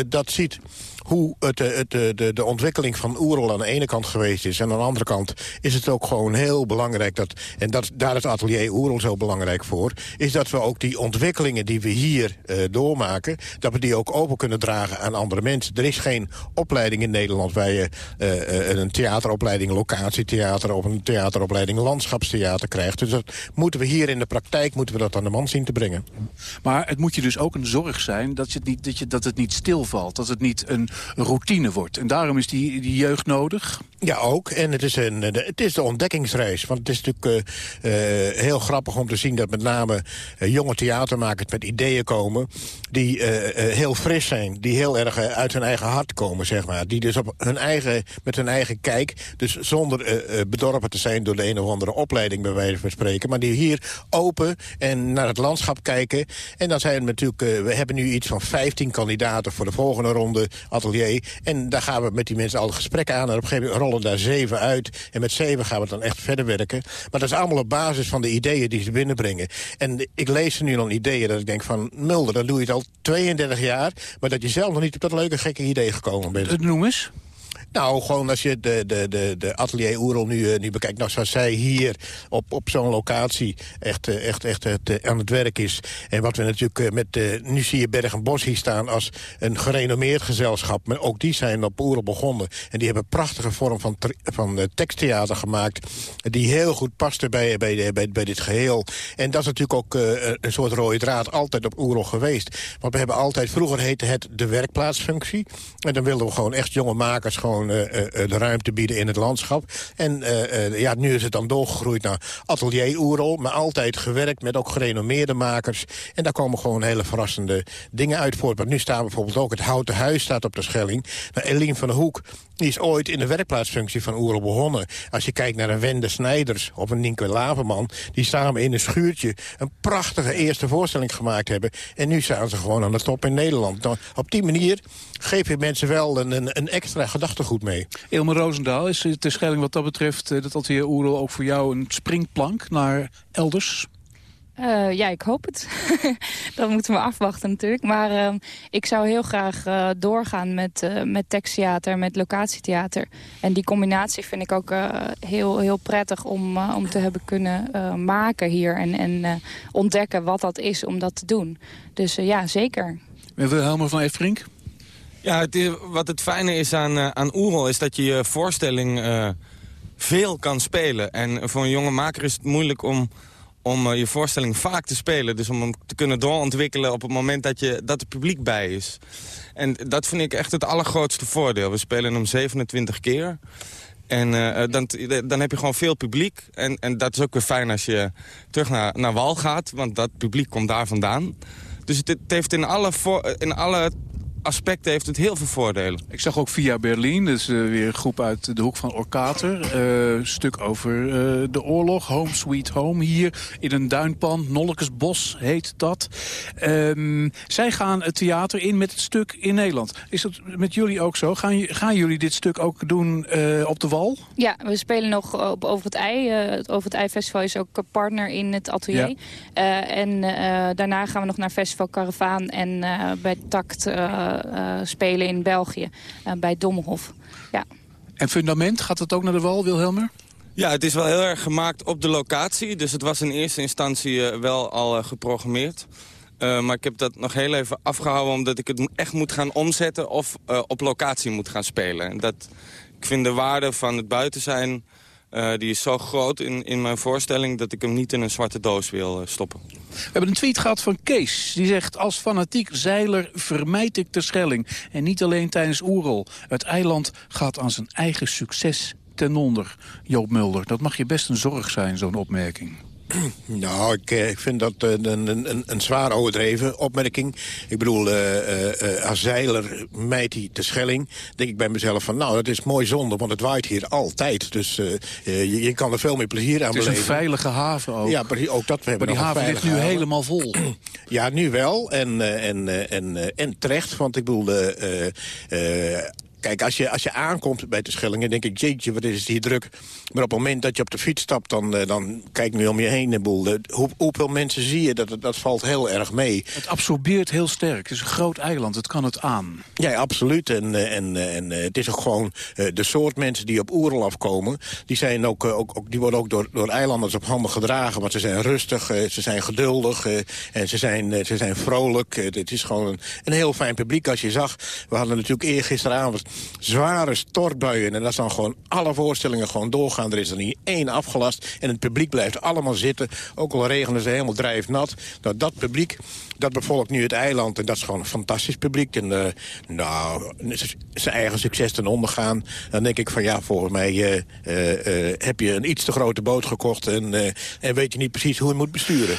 dat ziet niet hoe het, het, de, de ontwikkeling van Oerol aan de ene kant geweest is... en aan de andere kant is het ook gewoon heel belangrijk... dat en dat, daar is atelier Oerol zo belangrijk voor... is dat we ook die ontwikkelingen die we hier uh, doormaken... dat we die ook open kunnen dragen aan andere mensen. Er is geen opleiding in Nederland waar je een theateropleiding locatietheater... of een theateropleiding landschapstheater krijgt. Dus dat moeten we hier in de praktijk moeten we dat aan de man zien te brengen. Maar het moet je dus ook een zorg zijn dat, je het, niet, dat, je, dat het niet stilvalt. Dat het niet een routine wordt. En daarom is die, die jeugd nodig. Ja, ook. En het is, een, het is de ontdekkingsreis. Want het is natuurlijk uh, uh, heel grappig om te zien dat met name uh, jonge theatermakers met ideeën komen... die heel fris zijn, die heel erg uit hun eigen hart komen, zeg maar. Die dus op hun eigen, met hun eigen kijk, dus zonder bedorven te zijn... door de een of andere opleiding, bij wijze van spreken... maar die hier open en naar het landschap kijken. En dan zijn we natuurlijk... we hebben nu iets van 15 kandidaten voor de volgende ronde En daar gaan we met die mensen al gesprekken aan. En op een gegeven moment rollen daar zeven uit. En met zeven gaan we dan echt verder werken. Maar dat is allemaal op basis van de ideeën die ze binnenbrengen. En ik lees er nu al ideeën dat ik denk van... Mulder, dan doe je het al 32 jaar. Maar dat je zelf nog niet op dat leuke gekke idee gekomen bent. Het noem eens. Nou, gewoon als je de, de, de, de atelier Oerol nu, uh, nu bekijkt. Nou, zoals zij hier op, op zo'n locatie echt, uh, echt, echt uh, aan het werk is. En wat we natuurlijk met... nu zie je Berg en Bos hier staan als een gerenommeerd gezelschap. Maar ook die zijn op Oerol begonnen. En die hebben een prachtige vorm van, van teksttheater gemaakt. Die heel goed paste bij, bij, bij, bij dit geheel. En dat is natuurlijk ook een soort rode draad altijd op Oerol geweest. Want we hebben altijd... Vroeger heette het de werkplaatsfunctie. En dan wilden we gewoon echt jonge makers gewoon uh, uh, de ruimte bieden in het landschap. En ja, nu is het dan doorgegroeid naar Atelier Oerol. Maar altijd gewerkt met ook gerenommeerde makers. En daar komen gewoon hele verrassende dingen uit voort. Want nu staan bijvoorbeeld ook het Houten Huis staat op de Schelling. Nou, Eline van der Hoek die is ooit in de werkplaatsfunctie van Oerol begonnen. Als je kijkt naar een Wende Snijders of een Nienke Laverman... die samen in een schuurtje een prachtige eerste voorstelling gemaakt hebben. En nu staan ze gewoon aan de top in Nederland. Nou, op die manier geef je mensen wel een, een, extra gedachtegoed mee. Ilme Roosendaal, is de Schelling wat dat betreft... dat atelier Oerol ook voor jou een springplank naar elders? Uh, ja, ik hoop het. *laughs* dat moeten we afwachten natuurlijk. Maar uh, ik zou heel graag uh, doorgaan met, met teksttheater, met locatietheater. En die combinatie vind ik ook heel, heel prettig om, om te hebben kunnen maken hier. En, en ontdekken wat dat is om dat te doen. Dus ja, zeker. Wilhelmer van Efrink? Ja, het wat het fijne is aan, aan Oerol is dat je je voorstelling veel kan spelen. En voor een jonge maker is het moeilijk om om uh, je voorstelling vaak te spelen. Dus om hem te kunnen doorontwikkelen op het moment dat, je, dat het publiek bij is. En dat vind ik echt het allergrootste voordeel. We spelen hem 27 keer. En uh, dan, dan heb je gewoon veel publiek. En, en dat is ook weer fijn als je terug naar, naar Wal gaat. Want dat publiek komt daar vandaan. Dus het, het heeft in alle, voor, in alle aspecten heeft het heel veel voordelen. Ik zag ook via Berlin, dus uh, weer een groep uit de hoek van Orkater. Uh, stuk over uh, de oorlog, Home Sweet Home. Hier in een duinpan, Nolkesbos heet dat. Um, zij gaan het theater in met het stuk in Nederland. Is dat met jullie ook zo? Gaan, gaan jullie dit stuk ook doen op de Wal? Ja, we spelen nog op Over het Ei. het Over het Ei Festival is ook partner in het atelier. Ja. en daarna gaan we nog naar Festival Caravaan en bij Tact uh, spelen in België, uh, bij Dommelhof. Ja. En fundament, gaat het ook naar de wal, Wilhelmer? Ja, het is wel heel erg gemaakt op de locatie. Dus het was in eerste instantie uh, wel al geprogrammeerd. maar ik heb dat nog heel even afgehouden omdat ik het echt moet gaan omzetten... of op locatie moet gaan spelen. En dat, ik vind de waarde van het buiten zijn uh, die is zo groot in, in mijn voorstelling dat ik hem niet in een zwarte doos wil uh, stoppen. We hebben een tweet gehad van Kees. Die zegt, als fanatiek zeiler vermijd ik de Schelling. En niet alleen tijdens Oerol. Het eiland gaat aan zijn eigen succes ten onder. Joop Mulder, dat mag je best een zorg zijn, zo'n opmerking. *clears throat* Nou, ik, eh, ik vind dat een, een, een, een zwaar overdreven opmerking. Ik bedoel, uh, uh, als zeiler mijt hij de Schelling. denk ik bij mezelf van, nou, dat is mooi zonde, want het waait hier altijd. Dus uh, je, je, kan er veel meer plezier aan beleven. Het is een veilige haven ook. Ja, ook dat. We hebben maar die haven ligt nu haven. helemaal vol. *clears throat* ja, nu wel. En, en, en, en terecht, want ik bedoel... Kijk, als je, als je aankomt bij de Schellingen, denk ik, jeetje, wat is het hier druk. Maar op het moment dat je op de fiets stapt, dan, uh, dan kijk nu om je heen. Een boel. Hoe, hoeveel mensen zie je, dat, dat valt heel erg mee. Het absorbeert heel sterk. Het is een groot eiland, het kan het aan. Ja, absoluut. En, eh, en, eh, en het is ook gewoon de soort mensen die op Oerel afkomen... die, zijn ook, ook, ook, die worden ook door, door eilanders op handen gedragen. Want ze zijn rustig, ze zijn geduldig en ze zijn, ze zijn vrolijk. het is gewoon een, een heel fijn publiek als je zag. We hadden natuurlijk eergisteravond zware stortbuien. En dat is dan gewoon alle voorstellingen gewoon doorgaan. Er is er niet één afgelast. En het publiek blijft allemaal zitten. Ook al regenen ze helemaal drijfnat. Nou, dat publiek, dat bevolkt nu het eiland. En dat is gewoon een fantastisch publiek. En uh, nou, zijn eigen succes ten onder gaan. Dan denk ik van ja, volgens mij uh, uh, heb je een iets te grote boot gekocht. En, en weet je niet precies hoe je moet besturen.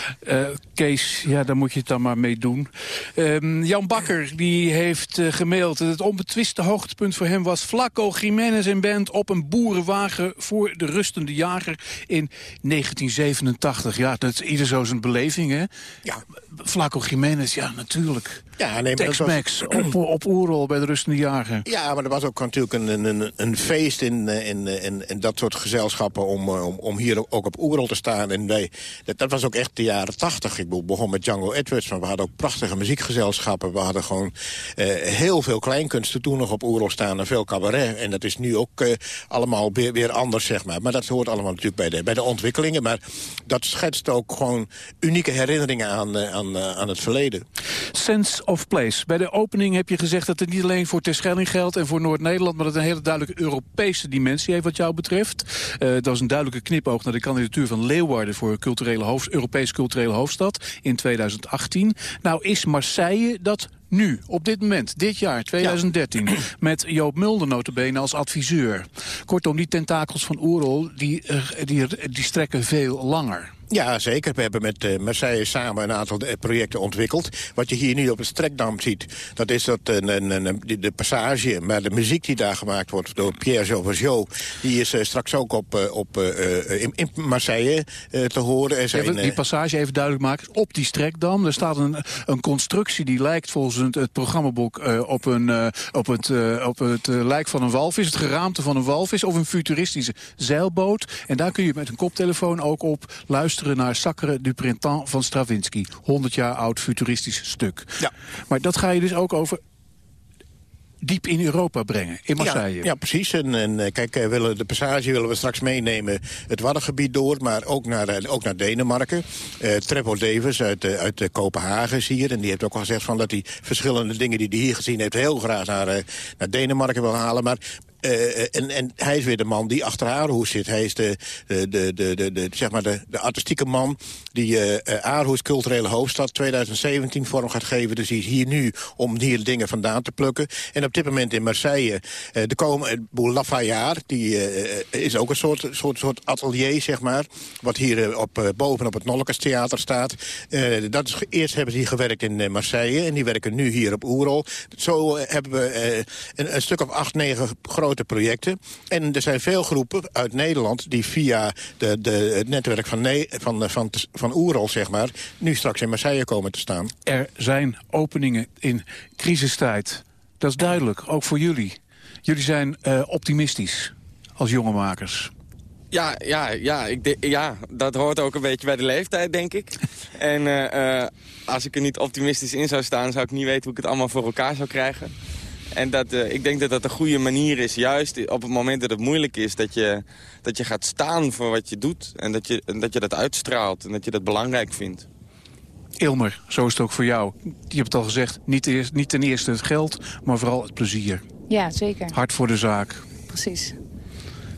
Kees, ja, daar moet je het dan maar mee doen. Ehm, Jan Bakker, die heeft gemaild. Het onbetwiste hoogtepunt voor hem was Flaco Jiménez en band op een boerenwagen voor de rustende jager in 1987. Ja, dat is ieder zo zijn beleving, hè? Ja. Flaco Jiménez, ja, natuurlijk. Ja, nee, was- Tex-Mex op, *clears throat* op Oerol bij de rustende jager. Ja, maar er was ook natuurlijk een, een, een feest in, eh, in, eh, in, in dat soort gezelschappen... om, eh, om, om hier ook op Oerol te staan. En wij, dat, dat was ook echt de jaren tachtig. Ik bedoel, begon met Django Edwards, maar we hadden ook prachtige muziekgezelschappen. We hadden gewoon heel veel kleinkunsten toen nog op Oerol staan... en veel cabaret. En dat is nu ook allemaal weer, weer anders, zeg maar. Maar dat hoort allemaal natuurlijk bij de, bij de ontwikkelingen. Maar dat schetst ook gewoon unieke herinneringen aan, aan, aan het verleden. Sense of place. Bij de opening heb je gezegd dat het niet alleen voor Terschelling geldt... en voor Noord-Nederland, maar dat het een hele duidelijke Europese dimensie heeft wat jou betreft. Eh, dat is een duidelijke knipoog naar de kandidatuur van Leeuwarden... voor culturele hoofd, Europees culturele hoofdstad in 2018. Nou is Marseille dat nu, op dit moment, dit jaar, 2013... *clears throat* met Joop Mulder notabene als adviseur. Kortom, die tentakels van Oerol, die, eh, die, die strekken veel langer. Ja, zeker. We hebben met eh, Marseille samen een aantal eh, projecten ontwikkeld. Wat je hier nu op het Strekdam ziet, dat is dat een, een, een, de, passage... maar de muziek die daar gemaakt wordt door Pierre Sauvageau... die is eh, straks ook op, op, in, in Marseille te horen. Er zijn, we- die passage even duidelijk maken. Op die strekdam, er staat een, een constructie die lijkt volgens het, het programmaboek op, een, op het, op het lijk van een walvis. Het geraamte van een walvis of een futuristische zeilboot. En daar kun je met een koptelefoon ook op luisteren naar Sacre du Printemps van Stravinsky. 100 jaar oud futuristisch stuk. Ja. Maar dat ga je dus ook over diep in Europa brengen, in Marseille. Ja, ja precies. En, en eh, kijk, eh, willen de passage willen we straks meenemen het Waddengebied door, maar ook naar, eh, ook naar Denemarken. Trevor Davis uit, uit Kopenhagen is hier. En die heeft ook al gezegd van dat hij verschillende dingen die hij hier gezien heeft... heel graag naar, naar Denemarken wil halen. Maar eh, en, en hij is weer de man die achter Aarhus zit. Hij is de, de, de, de, zeg maar de, de artistieke man die eh eh, Aarhus culturele hoofdstad 2017 vorm gaat geven. Dus hij is hier nu om hier dingen vandaan te plukken. En op dit moment in Marseille, eh de komen, eh, boel Lafayette, die eh, eh, is ook een soort, soort, soort atelier, zeg maar. Wat hier eh, op, eh, boven op het Nolkes Theater staat. Eh, dat is, eerst hebben ze hier gewerkt in eh, Marseille en die werken nu hier op Oerol. Zo eh, hebben we eh, een, een stuk of acht, negen grote projecten. En er zijn veel groepen uit Nederland die via de, de, het netwerk van, ne van, eh, van, van Oerol, zeg maar, nu straks in Marseille komen te staan. Er zijn openingen in crisistijd. Dat is duidelijk, ook voor jullie. Jullie zijn eh, optimistisch als jonge makers. Ja, ja, ja, ik de- ja, dat hoort ook een beetje bij de leeftijd, denk ik. *laughs* En eh, eh, als ik er niet optimistisch in zou staan... zou ik niet weten hoe ik het allemaal voor elkaar zou krijgen. En dat, eh, ik denk dat dat een goede manier is, juist op het moment dat het moeilijk is... dat je, dat je gaat staan voor wat je doet en dat je, en dat je dat uitstraalt... en dat je dat belangrijk vindt. Ilmer, zo is het ook voor jou. Je hebt het al gezegd, niet, eerst, niet ten eerste het geld, maar vooral het plezier. Ja, zeker. Hard voor de zaak. Precies.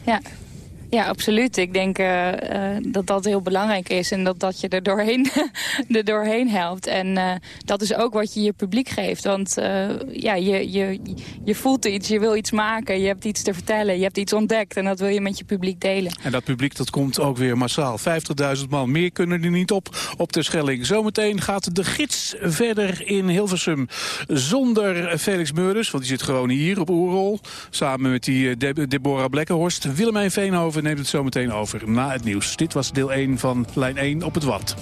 Ja. Ja, absoluut. Ik denk eh, eh, dat dat heel belangrijk is en dat dat je er doorheen, *laughs* er doorheen helpt. En eh, dat is ook wat je je publiek geeft. Want ja, je, je, je voelt iets, je wil iets maken, je hebt iets te vertellen, je hebt iets ontdekt en dat wil je met je publiek delen. En dat publiek dat komt ook weer massaal. 50.000 man, meer kunnen er niet op op de Schelling. Zometeen gaat de gids verder in Hilversum zonder Felix Meurders. Want die zit gewoon hier op Oerol. Samen met die Deb- Deborah Blekkenhorst. Willemijn Veenhoven neemt het zometeen over na het nieuws. Dit was deel 1 van lijn 1 op het Wat.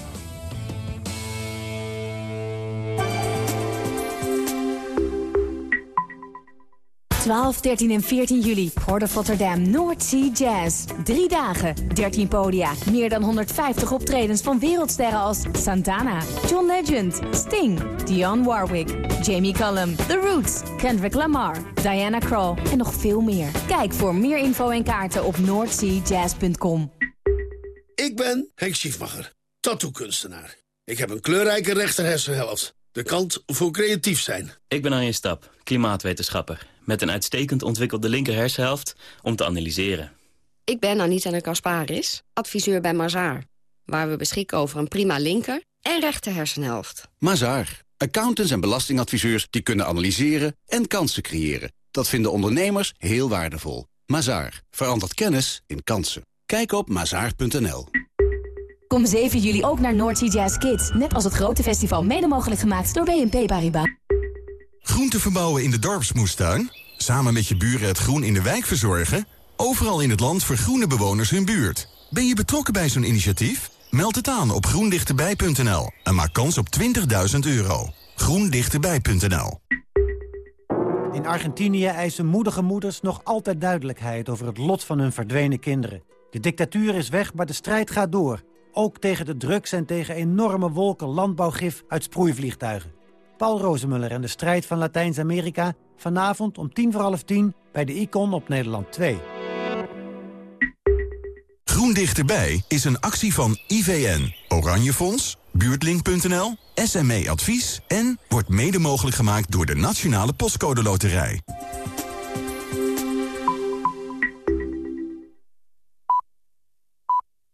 12, 13 en 14 juli. Port of Rotterdam North Sea Jazz. Drie dagen, 13 podia. Meer dan 150 optredens van wereldsterren als Santana, John Legend, Sting, Dionne Warwick, Jamie Cullum, The Roots, Kendrick Lamar, Diana Krall en nog veel meer. Kijk voor meer info en kaarten op northseajazz.com. Ik ben Henk Schiefmacher, tattoo-kunstenaar. Ik heb een kleurrijke rechterhersenhelft. De kant voor creatief zijn. Ik ben Arjen Stap, klimaatwetenschapper. Met een uitstekend ontwikkelde linker hersenhelft om te analyseren. Ik ben Anita de Kasparis, adviseur bij Mazaar. Waar we beschikken over een prima linker en rechter hersenhelft. Mazaar. Accountants en belastingadviseurs die kunnen analyseren en kansen creëren. Dat vinden ondernemers heel waardevol. Mazaar. Verandert kennis in kansen. Kijk op mazaar.nl. Kom 7 juli ook naar North Sea Jazz Kids. Net als het grote festival mede mogelijk gemaakt door BNP Paribas. Groente verbouwen in de dorpsmoestuin? Samen met je buren het groen in de wijk verzorgen? Overal in het land vergroenen bewoners hun buurt. Ben je betrokken bij zo'n initiatief? Meld het aan op groendichterbij.nl en maak kans op 20.000 euro. groendichterbij.nl In Argentinië eisen moedige moeders nog altijd duidelijkheid over het lot van hun verdwenen kinderen. De dictatuur is weg, maar de strijd gaat door. Ook tegen de drugs en tegen enorme wolken landbouwgif uit sproeivliegtuigen. Paul Rozemuller en de strijd van Latijns-Amerika... vanavond om tien voor half tien bij de Icon op Nederland 2. Groen Dichterbij is een actie van IVN, Oranje Fonds, Buurtlink.nl, SME Advies... en wordt mede mogelijk gemaakt door de Nationale Postcode Loterij.